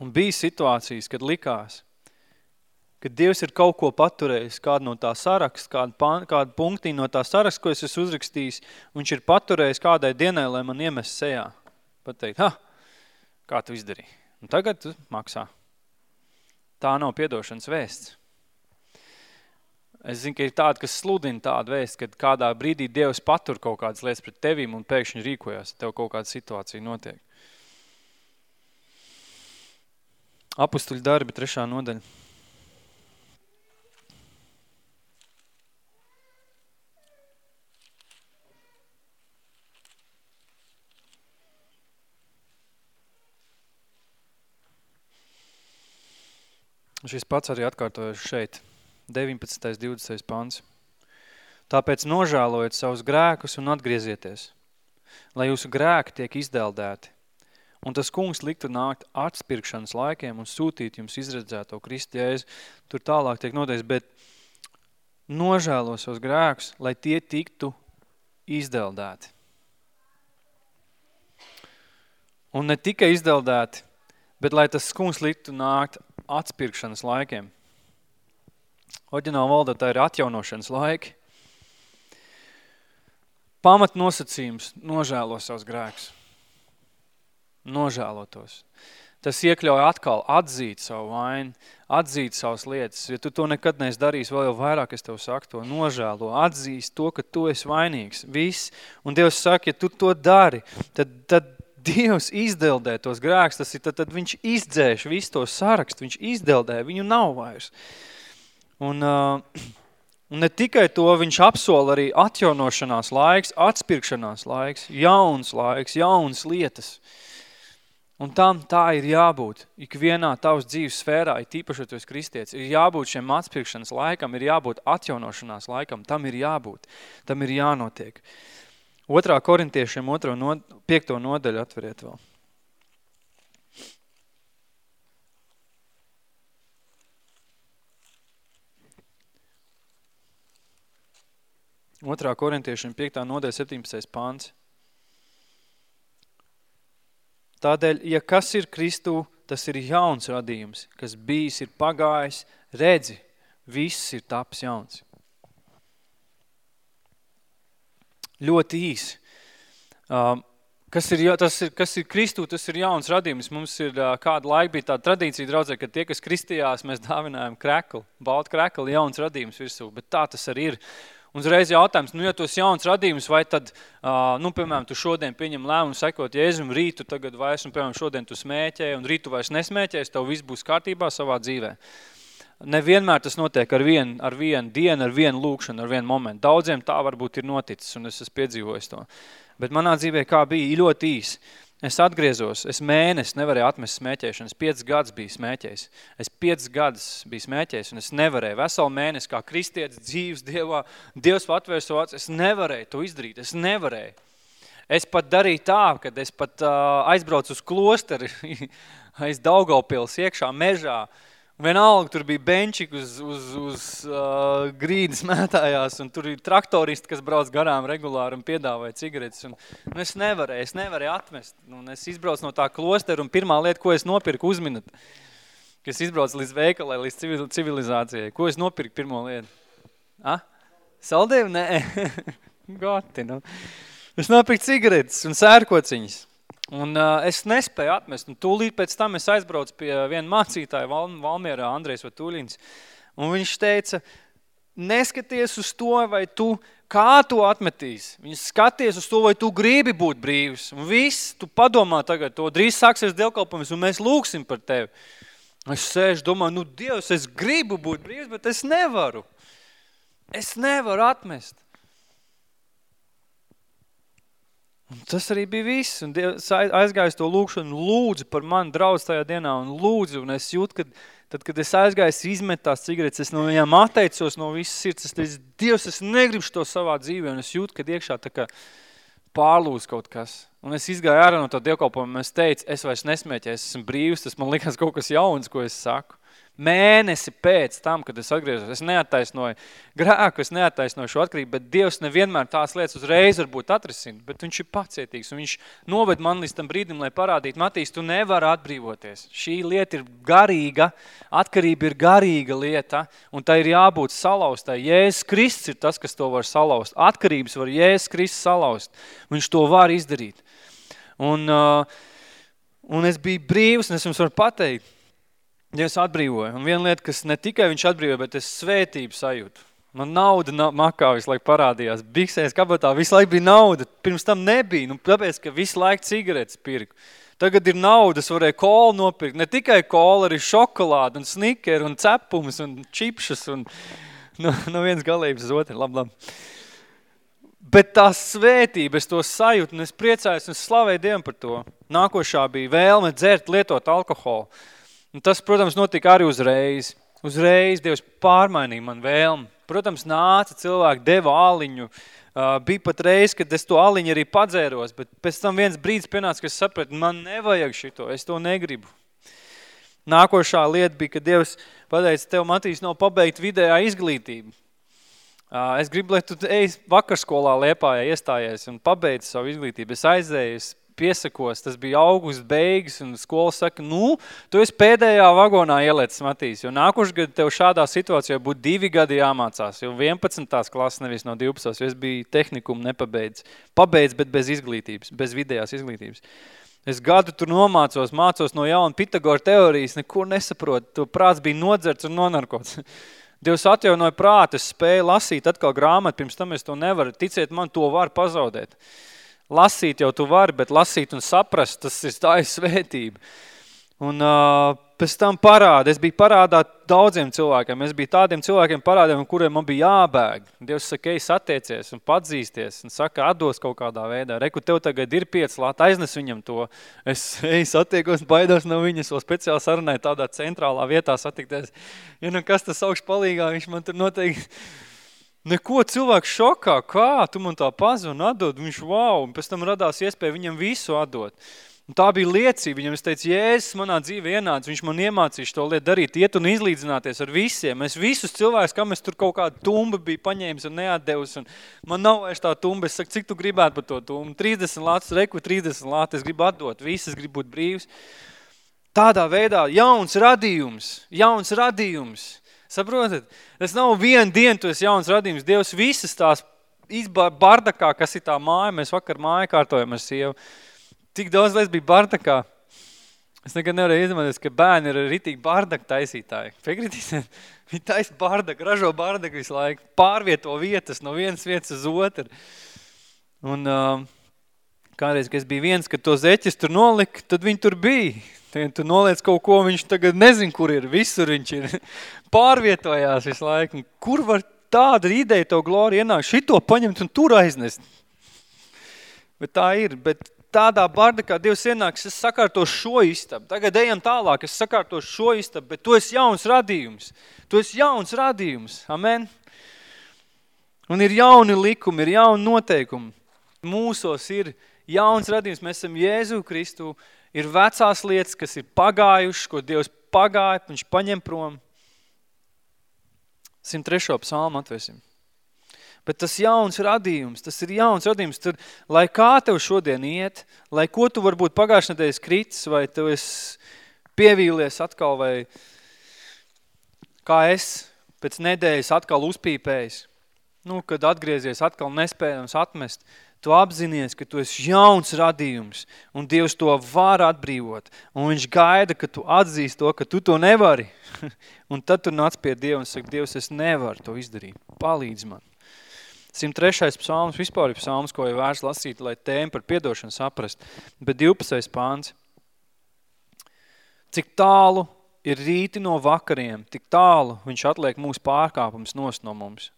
D: Un bija situācijas, kad likās, kad Dievs ir kaut ko paturējis, kādu no tā saraksta, kādu, pan, kādu punktiņu no tā saraksta, ko es esmu uzrakstījis, viņš ir paturējis kādai dienai, lai man iemest sejā. Pateikt, ha, kā tu izdarīji? Un tagad tu maksā. Tā nav piedošanas vēsts. Es zinu, ka ir tāda, kas sludina tādu vēstu, kad kādā brīdī Dievs patur kaut kādas lietas pret tevīm un pēkšņi rīkojās, tev kaut kāda situācija notiek. Apustuļu darbi, trešā nodaļa. Šis pats arī atkārtojas šeit, 19. 20. pants. Tāpēc nožēlojiet savus grēkus un atgriezieties, lai jūsu grēki tiek izdeldēti. Un tas kungs liktu nākt atspirkšanas laikiem un sūtīt jums izredzēto Kristi Jēzu. Tur tālāk tiek noteikts, bet nožēlo savus grēkus, lai tie tiktu izdeldēti. Un ne tikai izdeldēti, bet lai tas kungs liktu nākt atspirkšanas laikiem. Oģināla valodā tā ir atjaunošanas laiki. Pamat nosacījums nožēlo savus grēkus. Nožēlotos. Tas iekļauj atkal atzīt savu vainu, atzīt savas lietas. Ja tu to nekad neesi darījis, vēl jau vairāk es tev saku to, nožēlo, atzīst to, ka tu esi vainīgs. Viss. Un Dievs saka, ja tu to dari, tad, tad Dievs izdeldē tos grēks, tas ir, tad, tad viņš izdzēš visu to sarakstu, viņš izdeldē, viņu nav vairs. Un, uh, un ne tikai to, viņš apsola arī atjaunošanās laiks, atspirkšanās laiks, jauns laiks, jauns lietas. Un tam tā ir jābūt. Ikvienā tavas dzīves sfērā, ir tīpaši, tu esi kristietis, ir jābūt šiem atspirkšanas laikam, ir jābūt atjaunošanās laikam, tam ir jābūt, tam ir jānotiek. Otrā korintiešiem, otro nod, piekto nodaļu atveriet vēl. Otrā korintiešiem 5. nodaļa 17. pāns. Tādēļ, ja kas ir Kristū, tas ir jauns radījums, kas bijis ir pagājis, redzi, viss ir taps jauns. ļoti īsi. Um, Kas ir, tas ir, kas ir Kristū, tas ir jauns radījums. Mums ir uh, kāda laika bija tāda tradīcija draudzē, ka tie, kas kristījās, mēs dāvinājam krekli, baltu krekli, jauns radījums virsū, bet tā tas arī ir. Un uzreiz jautājums, nu, ja tos jauns radījums, vai tad, uh, nu, piemēram, tu šodien pieņem lēmumu sekot Jēzum, rītu tagad vairs, un, piemēram, šodien tu smēķēji, un rītu vairs nesmēķēs, tev viss būs kārtībā savā dzīvē. Nevienmēr tas notiek ar vienu, ar vienu dienu, ar vienu lūkšanu, ar vienu momentu. Daudziem tā varbūt ir noticis, un es esmu piedzīvojis to. Bet manā dzīvē kā bija ļoti īsi. Es atgriezos, es mēnesi nevarēju atmest smēķēšanu, es piecas gadus biju smēķējis. Es piecas gadus biju smēķējis, un es nevarēju veselu mēnesi kā kristietis dzīves Dievā, Dievs patvērs savu acis, es nevarēju to izdarīt, es nevarēju. Es pat darīju tā, kad es pat uh, aizbraucu uz klosteri, aiz Daugavpils iekšā mežā, uh, Vienalga, tur bija benčik uz, uz, uz uh, grīdas mētājās, un tur ir traktoristi, kas brauc garām regulāri un piedāvāja cigaretes. Un, un es nevarēju, es nevarēju atmest. Un es izbraucu no tā klostera, un pirmā lieta, ko es nopirku, uzminat, ka es izbraucu līdz veikalai, līdz civilizācijai. Ko es nopirku pirmo lietu? A? Saldējumu? Nē. Gati, nu. Es nopirku cigaretes un sērkociņas. Un uh, es nespēju atmest. Un tūlīt pēc tam es aizbraucu pie viena mācītāja Val Valmierā, Andrejs Vatūļins. Un viņš teica, neskaties uz to, vai tu, kā tu atmetīs. Viņš skaties uz to, vai tu gribi būt brīvs. Un viss, tu padomā tagad to, drīz sāksies dievkalpojums, un mēs lūksim par tevi. Es sēžu, domāju, nu, Dievs, es gribu būt brīvs, bet es nevaru. Es nevaru atmest. Un tas arī bija viss. Un Dievs aizgāju to lūkšanu, lūdzu par mani draudz tajā dienā un lūdzu. Un es jūtu, ka tad, kad es aizgāju, es izmetu tās cigaretes, es no viņām atteicos no visas sirds. Es teicu, Dievs, es negribu to savā dzīvē. Un es jūtu, ka iekšā tā kā pārlūz kaut kas. Un es izgāju ārā no tā dievkalpojuma, un es teicu, es vairs nesmēķēju, es esmu brīvs, tas man likās kaut kas jauns, ko es saku mēnesi pēc tam, kad es atgriezos, es neattaisnoju grēku, es neattaisnoju šo atkarību, bet Dievs nevienmēr tās lietas uzreiz varbūt atrisina, bet viņš ir pacietīgs, un viņš noved man līdz tam brīdim, lai parādītu, Matīs, tu nevari atbrīvoties. Šī lieta ir garīga, atkarība ir garīga lieta, un tā ir jābūt salaustai. Jēzus Kristus ir tas, kas to var salauzt. Atkarības var Jēzus Kristus salauzt. Viņš to var izdarīt. Un, uh, un es biju brīvs, un es jums varu pateikt, Dievs atbrīvoja. Un viena lieta, kas ne tikai viņš atbrīvoja, bet es svētību sajūtu. Man nauda na makā visu laiku parādījās. Biksēs kabatā visu laiku bija nauda. Pirms tam nebija. Nu, tāpēc, ka visu laiku cigaretes pirku. Tagad ir naudas, varēja kolu nopirkt. Ne tikai kolu, arī šokolādu un snikeri un cepumus un čipšas un no, no viens galības uz otru. Lab, lab. Bet tā svētība, es to sajūtu un es priecājos un slavēju Dievam par to. Nākošā bija vēlme dzert, lietot alkoholu. Un tas, protams, notika arī uzreiz. Uzreiz Dievs pārmainīja man vēlmi. Protams, nāca cilvēki, deva āliņu. Uh, bija pat reiz, kad es to aliņu arī padzēros, bet pēc tam viens brīdis pienāca, ka es sapratu, man nevajag šito, es to negribu. Nākošā lieta bija, ka Dievs pateica, tev, Matīs, nav pabeigt vidējā izglītība. Uh, es gribu, lai tu ej vakarskolā Liepājā iestājies un pabeidz savu izglītību. Es aizēju, es piesakos, tas bija augusts beigas, un skola saka, nu, tu esi pēdējā vagonā ielietis, Matīs, jo nākuši gadu tev šādā situācijā būtu divi gadi jāmācās, jo 11. klases nevis no 12. jo es biju tehnikumu nepabeidz. Pabeidz, bet bez izglītības, bez vidējās izglītības. Es gadu tur nomācos, mācos no jauna Pitagora teorijas, neko nesaprotu, to prāts bija nodzerts un nonarkots. Dievs atjaunoja prātu, es spēju lasīt atkal grāmatu, pirms tam es to nevaru. Ticiet man, to var pazaudēt. Lasīt jau tu vari, bet lasīt un saprast, tas ir tā ir svētība. Un uh, pēc tam parāda, es biju parādā daudziem cilvēkiem, es biju tādiem cilvēkiem parādiem, kuriem man bija jābēg. Dievs saka, ej satiecies un padzīsties un saka, atdos kaut kādā veidā. Reku, tev tagad ir piec lāt, aiznes viņam to. Es ej satiekos, baidos no viņas, vēl speciāli sarunāju tādā centrālā vietā satikties. Ja nu kas tas augš palīgā, viņš man tur noteikti Neko cilvēks šokā, kā tu man tā pazuni atdod, viņš wow, un pēc tam radās iespēja viņam visu atdot. Un tā bija liecība, viņam es teicu, Jēzus manā dzīvē ienāca, viņš man iemācīja to lietu darīt, iet un izlīdzināties ar visiem. Es visus cilvēkus, kam es tur kaut kādu tumbu biju paņēmis un neatdevis, un man nav vairs tā tumba, es saku, cik tu gribētu par to tumbu? 30 lātus, reku 30 lātus, es gribu atdot, visas gribu būt brīvs. Tādā veidā jauns radījums, jauns radījums. Saprotat? Tas nav viena diena, tu esi jauns radījums. Dievs visas tās bardakā, kas ir tā māja, mēs vakar māja kārtojam ar sievu. Tik daudz lietas bija bardakā. Es nekad nevarēju izmanties, ka bērni ir ritīgi bardaku taisītāji. Piekritīsiet? Viņi taisa bardaku, ražo bardaku visu laiku, pārvieto vietas no vienas vietas uz otru. Un uh, kādreiz, kad es biju viens, kad to zeķis tur nolika, tad viņi tur bija. Tad tu noliec kaut ko, viņš tagad nezin, kur ir, visur viņš ir. Pārvietojās visu laiku. Kur var tāda ideja to gloriju ienākt? Šito paņemt un tur aiznest. Bet tā ir, bet tādā barda, kā Dievs ienāks, es sakārtošu šo istabu. Tagad ejam tālāk, es sakārtošu šo istabu, bet tu esi jauns radījums. Tu esi jauns radījums. Amen. Un ir jauni likumi, ir jauni noteikumi. Mūsos ir jauns radījums. Mēs esam Jēzu Kristu ir vecās lietas, kas ir pagājušas, ko Dievs pagāja, viņš paņem prom. 103. psalmu atvesim. Bet tas jauns radījums, tas ir jauns radījums, tad, lai kā tev šodien iet, lai ko tu varbūt pagājušajā nedēļas kritis, vai tev esi pievīlies atkal, vai kā es pēc nedēļas atkal uzpīpējis, nu, kad atgriezies atkal nespējams atmest, tu apzinies, ka tu esi jauns radījums, un Dievs to var atbrīvot, un viņš gaida, ka tu atzīst to, ka tu to nevari, un tad tu nāc pie Dieva un saka, Dievs, es nevaru to izdarīt, palīdz man. 103. psalms vispār ir psalms, ko ir vērts lasīt, lai tēma par piedošanu saprast, bet 12. pāns. Cik tālu ir rīti no vakariem, tik tālu viņš atliek mūsu pārkāpums nost no mums.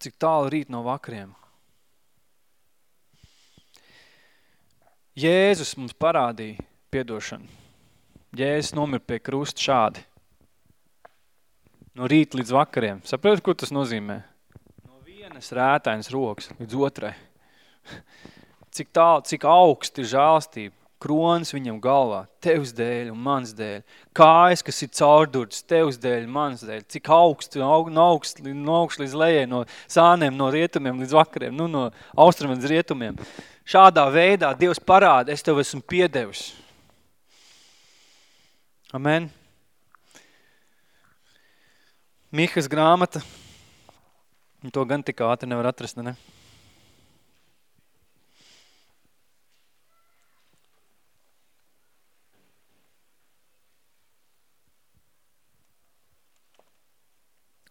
D: Cik tālu rīt no vakariem. Jēzus mums parādīja piedošanu. Jēzus nomir pie krusta šādi. No rīta līdz vakariem. Saprotat, ko tas nozīmē? No vienas rētainas rokas līdz otrai. Cik tālu, cik augsti ir žālstība kronis viņam galvā, tevs dēļ un mans dēļ, kājas, kas ir caurdurts, tevs dēļ, mans dēļ, cik augsti, aug, no augst, no augst līdz lejai, no sāniem, no rietumiem līdz vakariem, nu no austrumiem līdz rietumiem. Šādā veidā Dievs parāda, es tev esmu piedevis. Amen. Mihas grāmata, to gan tik ātri nevar atrast, ne? ne?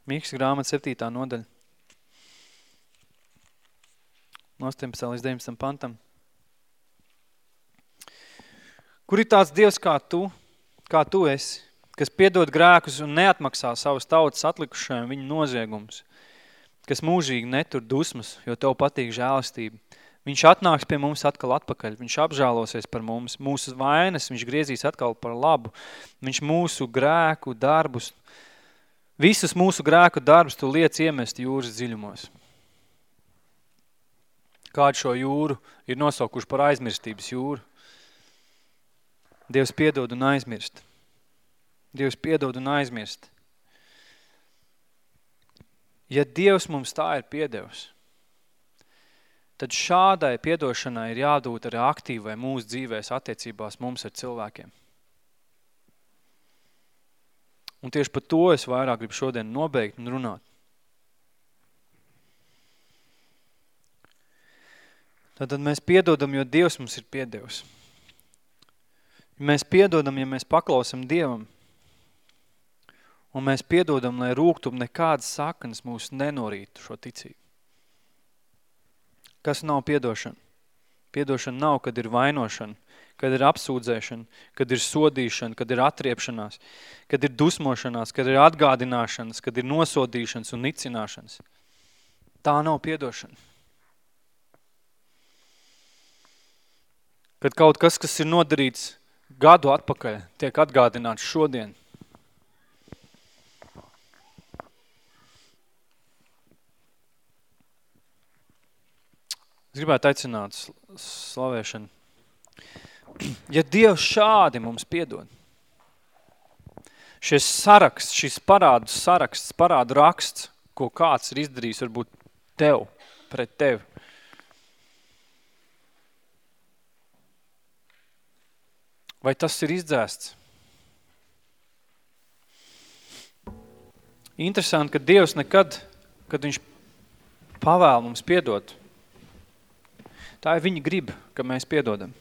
D: Mīks grāmata 7. nodaļa. No 18. līdz 19. pantam. Kur ir tāds Dievs kā tu, kā tu esi, kas piedod grēkus un neatmaksā savas tautas atlikušajiem viņu noziegumus, kas mūžīgi netur dusmas, jo tev patīk žēlastība. Viņš atnāks pie mums atkal atpakaļ, viņš apžēlosies par mums, mūsu vainas viņš griezīs atkal par labu, viņš mūsu grēku, darbus, Visus mūsu grēku darbus tu liec iemest jūras dziļumos. Kādu šo jūru ir nosaukuši par aizmirstības jūru? Dievs piedod un aizmirst. Dievs piedod un aizmirst. Ja Dievs mums tā ir piedevis, tad šādai piedošanai ir jādūt arī aktīvai mūsu dzīvēs attiecībās mums ar cilvēkiem. Un tieši par to es vairāk gribu šodien nobeigt un runāt. Tātad mēs piedodam, jo Dievs mums ir piedevis. Mēs piedodam, ja mēs paklausam Dievam. Un mēs piedodam, lai rūgtum nekādas saknes mūs nenorītu šo ticību. Kas nav piedošana? Piedošana nav, kad ir vainošana kad ir apsūdzēšana, kad ir sodīšana, kad ir atriepšanās, kad ir dusmošanās, kad ir atgādināšanas, kad ir nosodīšanas un nicināšanas. Tā nav piedošana. Kad kaut kas, kas ir nodarīts gadu atpakaļ, tiek atgādināts šodien. Es gribētu aicināt slavēšanu ja Dievs šādi mums piedod, šis saraksts, šis parādu saraksts, parādu raksts, ko kāds ir izdarījis, varbūt tev, pret tevi. Vai tas ir izdzēsts? Interesanti, ka Dievs nekad, kad viņš pavēl mums piedot, tā ir viņa griba, ka mēs piedodam.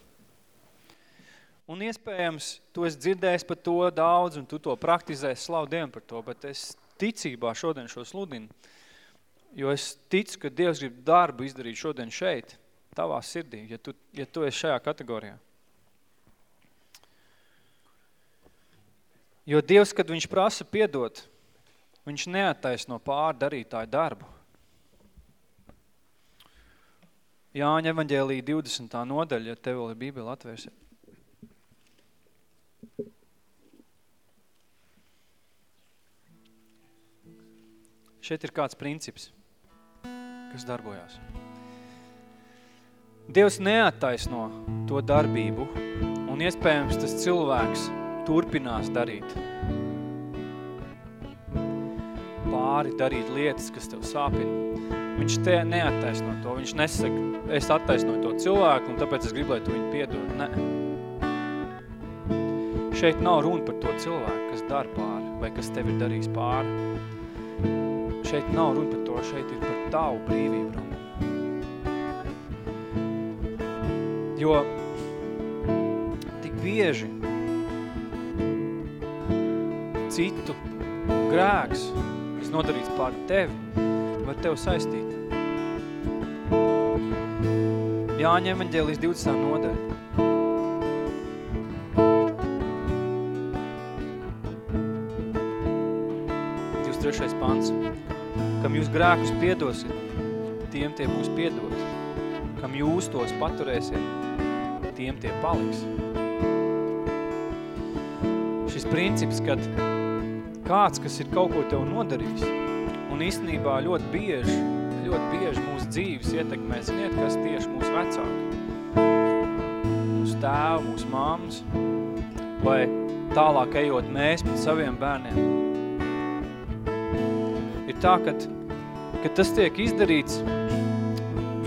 D: Un iespējams, tu esi dzirdējis par to daudz, un tu to praktizēsi, slavu Dievu par to, bet es ticībā šodien šo sludinu, jo es ticu, ka Dievs grib darbu izdarīt šodien šeit, tavā sirdī, ja tu, ja tu esi šajā kategorijā. Jo Dievs, kad viņš prasa piedot, viņš neattaisno pārdarītāju darbu. Jāņa evaņģēlī 20. nodaļa, ja tev vēl ir bībeli atvērsiet. Šeit ir kāds princips, kas darbojās. Dievs neattaisno to darbību, un iespējams tas cilvēks turpinās darīt. Pāri darīt lietas, kas tev sāpina. Viņš te neattaisno to, viņš nesaka, es attaisnoju to cilvēku, un tāpēc es gribu, lai tu viņu piedod. Ne. šeit nav runa par to cilvēku, kas dara pāri vai kas tev ir darījis pāri. Šeit nav runa par to, šeit ir par tavu brīvību runa. Jo tik bieži citu grēks, kas nodarīts pār tevi, var tev saistīt. Jāņa evaņģēlijas 20. nodaļa. Kam jūs grēkus piedosiet, tiem tie būs piedoti. Kam jūs tos paturēsiet, tiem tie paliks. Šis princips, kad kāds, kas ir kaut ko tev nodarījis, un īstenībā ļoti bieži, ļoti bieži mūsu dzīves ietekmē, ziniet, kas tieši mūsu vecāki. Mūsu tēvi, mūsu mammas, vai tālāk ejot mēs pēc saviem bērniem. Ir tā, kad, kad tas tiek izdarīts,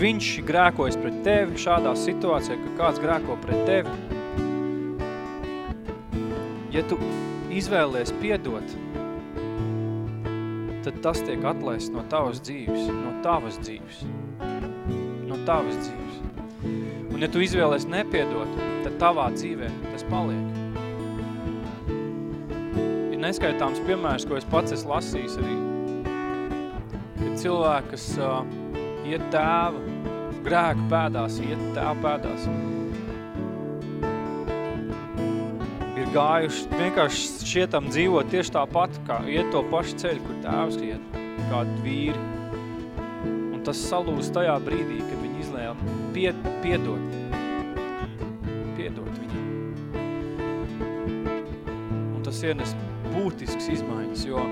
D: viņš grēkojas pret tevi šādā situācijā, ka kāds grēko pret tevi. Ja tu izvēlies piedot, tad tas tiek atlaists no tavas dzīves, no tavas dzīves, no tavas dzīves. Un ja tu izvēlies nepiedot, tad tavā dzīvē tas paliek. Neskaitāms piemērs, ko es pats esmu lasījis arī, cilvēki, kas uh, iet tēva, grēku pēdās, iet tēva pēdās, ir gājuši, vienkārši šietam dzīvot tieši tāpat, kā iet to pašu ceļu, kur tēvs iet, kādi vīri. Un tas salūst tajā brīdī, kad viņi izlēma pied, piedot, piedot viņam. Un tas ienes būtisks izmaiņas, jo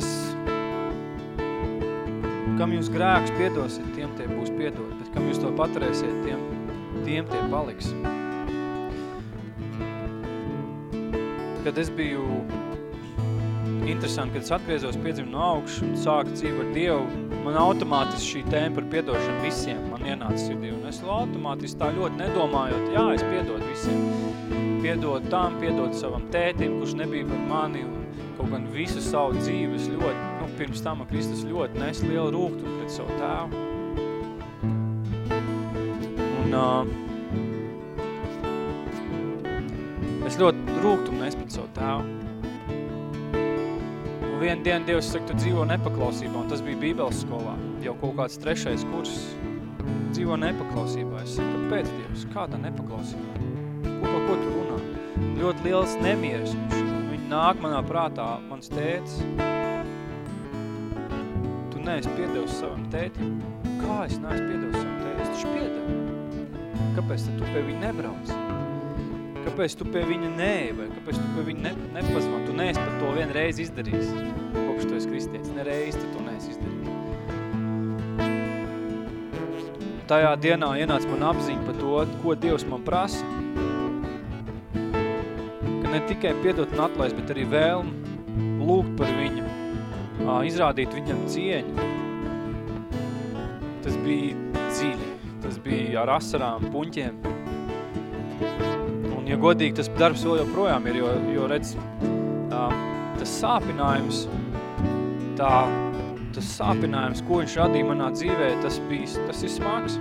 D: kas, kam jūs grēks piedosiet, tiem tie būs piedot, bet kam jūs to paturēsiet, tiem, tiem tie paliks. Kad es biju interesanti, kad es atgriezos piedzimu no augšu un sāku dzīvu ar Dievu, man automātiski šī tēma par piedošanu visiem man ienāca sirdī. Un es automātiski tā ļoti nedomājot, jā, es piedod visiem. Piedod tam, piedod savam tētim, kurš nebija par mani un kaut gan visu savu dzīves ļoti, nu, pirms tam Kristus ļoti nes lielu rūgtumu pret savu tēvu. Un uh, es ļoti rūgtumu nes pret savu tēvu. Un vienu dienu Dievs saka, tu dzīvo nepaklausībā, un tas bija Bībeles skolā, jau kaut kāds trešais kurs. Dzīvo nepaklausībā. Es saku, kāpēc Dievs? Kāda nepaklausībā? Ko, par ko tu runā? Ļoti liels nemieris. Viņi nāk manā prātā, mans tētis. Tu neesi piedevis savam tētim. Kā es neesi piedevis savam tētim? Es taču piedevu. Kāpēc tad tu pie viņa nebrauc? Kāpēc tu pie viņa nē, vai kāpēc tu pie viņa ne, nepazvan? Tu neesi par to vienreiz izdarījis. Kopš tu esi kristietis. Nereiz tu to neesi izdarījis. Tajā dienā ienāca man apziņa par to, ko Dievs man prasa. Ne tikai piedot un atlaist, bet arī vēlmi lūgt par viņu, izrādīt viņam cieņu. Tas bija dziļi, tas bija ar asarām, puņķiem. Un, ja godīgi, tas darbs vēl joprojām ir, jo, jo redz, tas sāpinājums, tā, tas sāpinājums, ko viņš radīja manā dzīvē, tas, bija, tas ir smags.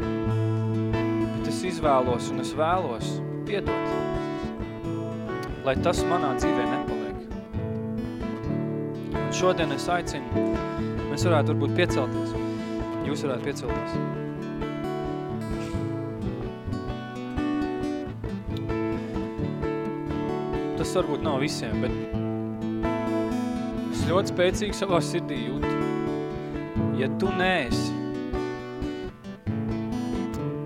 D: Bet es izvēlos un es vēlos piedot, lai tas manā dzīvē nepaliek. Un šodien es aicinu, mēs varētu varbūt piecelties. Jūs varētu piecelties. Tas varbūt nav visiem, bet es ļoti spēcīgi savā sirdī jūtu. Ja tu neesi,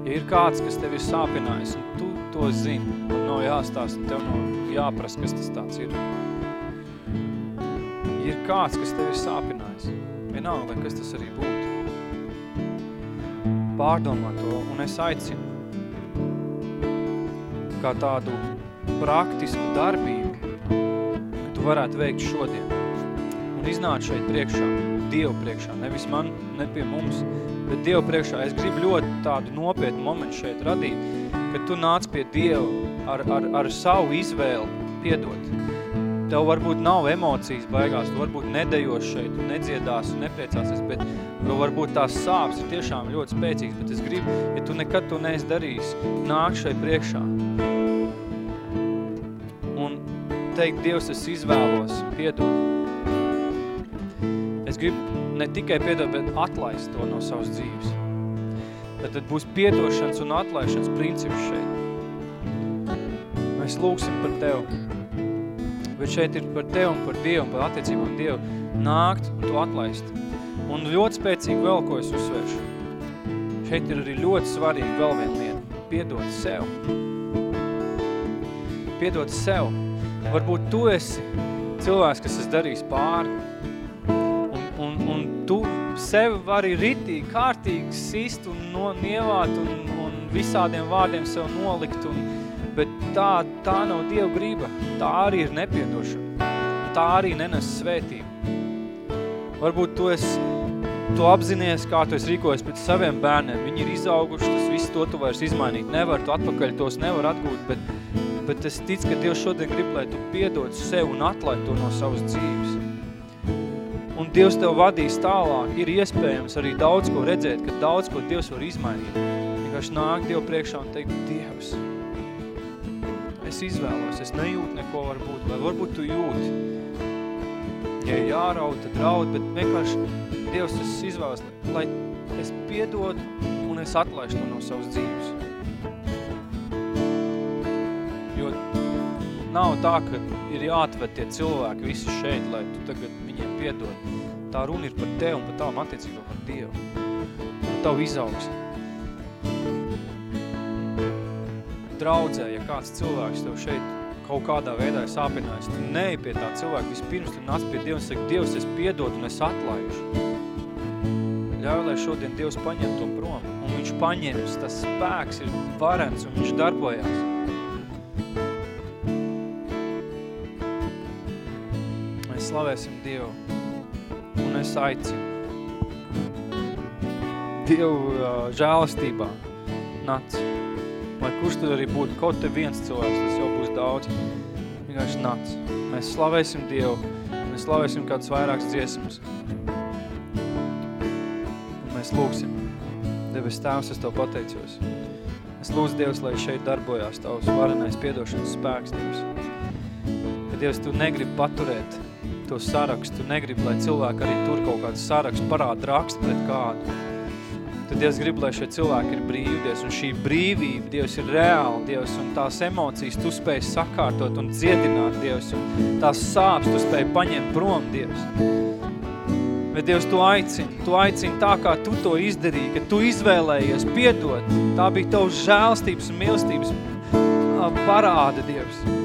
D: ja ir kāds, kas tev ir sāpinājis, un tu to zini, un nav jāstāst, un tev nav jāprast, kas tas tāds ir. Ir kāds, kas tev ir sāpinājis, vienalga, kas tas arī būtu. Pārdomā to, un es aicinu, kā tādu praktisku darbību, ka tu varētu veikt šodien un iznāc šeit priekšā Dievu priekšā, nevis man, ne pie mums, bet Dievu priekšā. Es gribu ļoti tādu nopietnu momentu šeit radīt, kad tu nāc pie Dievu ar, ar, ar savu izvēli piedot. Tev varbūt nav emocijas baigās, tu varbūt nedejos šeit, tu nedziedās un nepriecāsies, bet varbūt tās sāpes ir tiešām ļoti spēcīgas, bet es gribu, ja tu nekad to neesi darījis, nāk šeit priekšā. Un teikt, Dievs, es izvēlos piedot es gribu ne tikai piedot, bet atlaist to no savas dzīves. Tad būs piedošanas un atlaišanas princips šeit. Mēs lūksim par Tevi. Bet šeit ir par Tevi un par Dievu un par attiecībām Dievu nākt un to atlaist. Un ļoti spēcīgi vēl, ko es uzsveršu. Šeit ir arī ļoti svarīgi vēl viena lieta. Piedot sev. Piedot sev. Varbūt tu esi cilvēks, kas es darījis pāri tu sevi vari ritīgi, kārtīgi sist un no, nievāt un, un visādiem vārdiem sev nolikt, un, bet tā, tā nav Dieva grība. Tā arī ir nepiedošana. Tā arī nenes svētību. Varbūt tu esi, tu apzinies, kā tu esi rīkojies pēc saviem bērniem. Viņi ir izauguši, tas viss to tu vairs izmainīt nevar, tu atpakaļ tos nevar atgūt, bet, bet es ticu, ka Dievs šodien grib, lai tu piedod sev un atlaid to no savas dzīves un Dievs tev vadīs tālāk, ir iespējams arī daudz ko redzēt, ka daudz ko Dievs var izmainīt. Vienkārši nāk Dievu priekšā un teikt, Dievs, es izvēlos, es nejūtu neko varbūt, vai varbūt tu jūti. Ja jāraud, tad raud, bet vienkārši Dievs, es izvēlos, lai es piedodu un es atlaišu to no savas dzīves. Jo nav tā, ka ir jāatved tie cilvēki visi šeit, lai tu tagad viņiem piedod. Tā runa ir par tevi un par tavām attiecībām ar Dievu. Tavu izaugsmi. Draudzē, ja kāds cilvēks tev šeit kaut kādā veidā ir sāpinājis, tu neej pie tā cilvēka vispirms, tu nāc pie Dieva un saki, Dievs, es piedod un es atlaižu. Ļauj, lai šodien Dievs paņem to prom, un viņš paņems, tas spēks ir varens un viņš darbojās. Mēs slavēsim Dievu un es aicinu. Dievu žēlastībā nāc. Lai kurš tur arī būtu, kaut te viens cilvēks, tas jau būs daudz. Vienkārši nāc. Mēs slavēsim Dievu, mēs slavēsim kādas vairākas dziesmas. Un mēs lūksim. Debes tēvs, es Tev pateicos. Es lūdzu Dievs, lai šeit darbojās Tavs varenais piedošanas spēks, Dievs. Ka Dievs, Tu negribi paturēt to sarakstu, negribu, lai cilvēki arī tur kaut kādu sarakstu parāda rakstu pret kādu. Tad Dievs grib, lai šie cilvēki ir brīvi, Dievs, un šī brīvība, Dievs, ir reāli, Dievs, un tās emocijas tu spēj sakārtot un dziedināt, Dievs, un tās sāpes tu spēj paņemt prom, Dievs. Bet Dievs, tu aicini, tu aicini tā, kā tu to izdarīji, ka tu izvēlējies piedot. Tā bija tavs žēlstības un mīlestības parāda, Dievs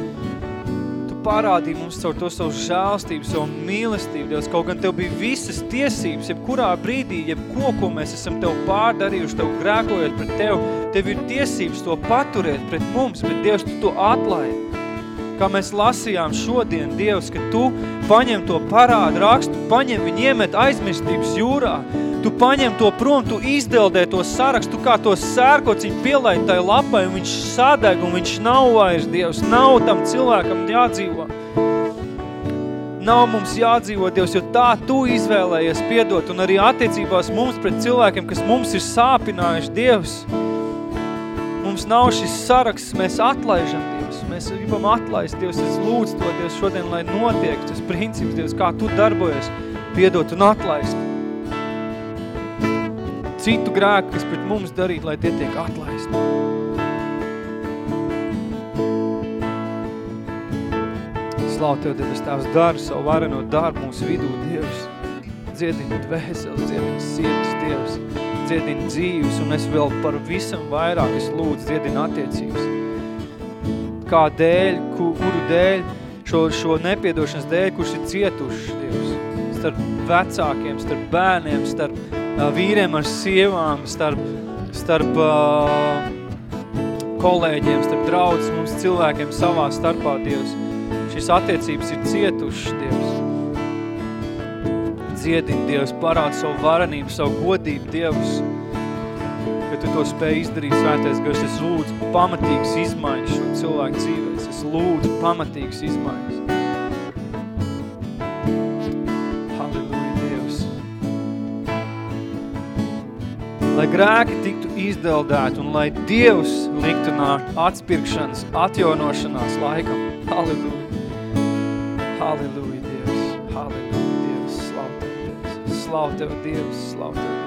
D: parādīji mums caur to savu žēlstību, savu mīlestību, Dievs, kaut gan Tev bija visas tiesības, jebkurā brīdī, jebko, ko mēs esam Tev pārdarījuši, Tev grēkojot pret Tev, Tev ir tiesības to paturēt pret mums, bet Dievs, Tu to atlaidi. Kā mēs lasījām šodien, Dievs, ka Tu paņem to parādu rakstu, paņem viņu iemet aizmirstības jūrā, Tu paņem to prom, tu izdeldē to sarakstu, kā to sērkociņu pielaid tai lapai, un viņš sadeg, un viņš nav vairs Dievs, nav tam cilvēkam jādzīvo. Nav mums jādzīvo, Dievs, jo tā tu izvēlējies piedot, un arī attiecībās mums pret cilvēkiem, kas mums ir sāpinājuši, Dievs. Mums nav šis saraksts, mēs atlaižam, Dievs, mēs gribam atlaist, Dievs, es lūdzu to, Dievs, šodien, lai notiek tas princips, Dievs, kā tu darbojies, piedot un atlaist citu grēku, kas pret mums darīt, lai tie tiek atlaisti. Slavu Tev, Dievs, Tēvs, daru savu vareno darbu mūsu vidū, Dievs. Dziedini dvēseles, dziedini sirds, Dievs. Dziedini dzīves, un es vēl par visam vairāk es lūdzu dziedini attiecības. Kā dēļ, kuru dēļ, šo, šo nepiedošanas dēļ, kurš ir cietuši, Dievs starp vecākiem, starp bērniem, starp vīriem ar sievām, starp, starp uh, kolēģiem, starp draudzes, mums cilvēkiem savā starpā, Dievs. Šis attiecības ir cietušas, Dievs.
B: Dziedini, Dievs, parād savu varenību, savu godību, Dievs. Ka Tu to spēj izdarīt, svētais Gars, es lūdzu pamatīgas izmaiņas šo cilvēku dzīvēs. Es lūdzu pamatīgas izmaiņas. lai grēki tiktu izdaldēti un lai Dievs liktu nākt atspirkšanas, atjaunošanās laikam. Halleluja! Halleluja, Dievs! Halleluja, Dievs! Slav Tev, Dievs! Slav Tev, Dievs! Slav Tev,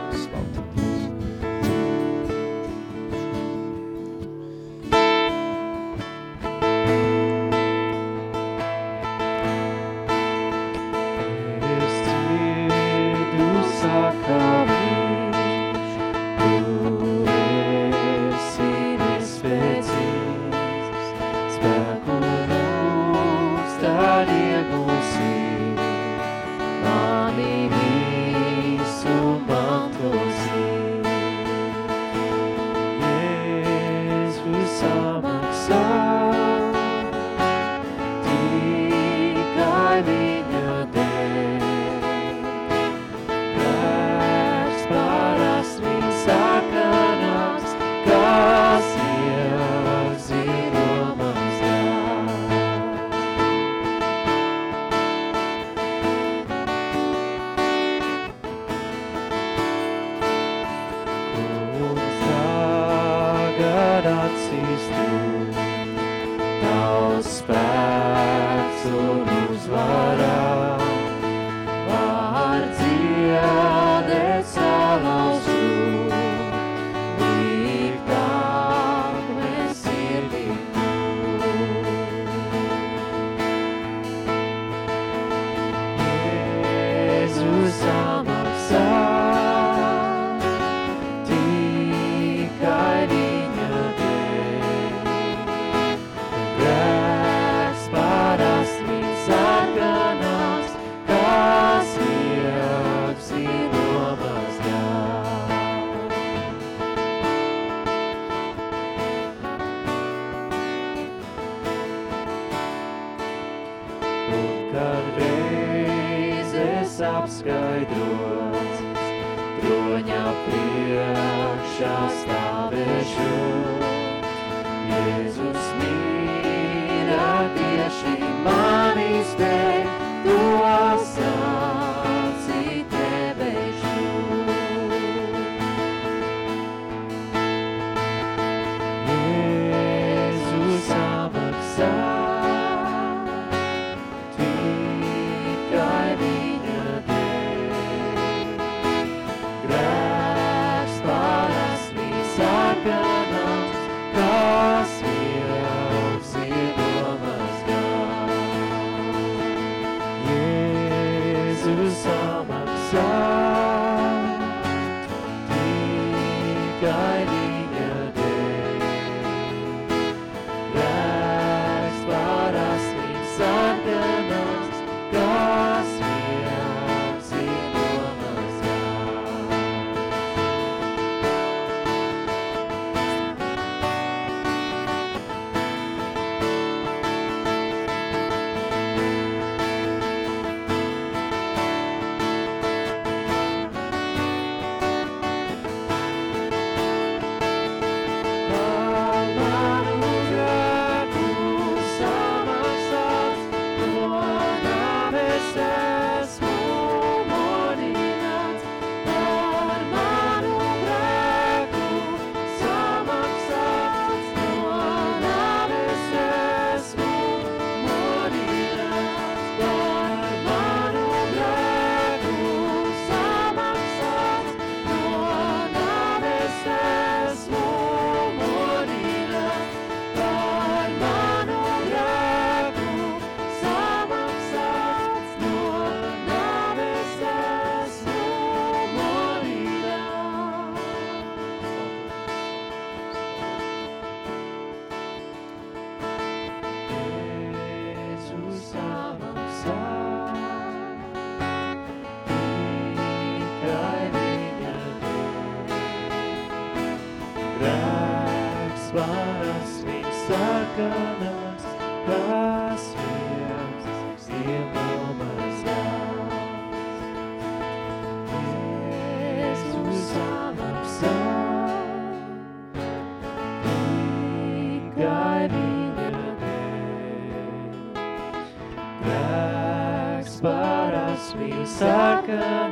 B: we circle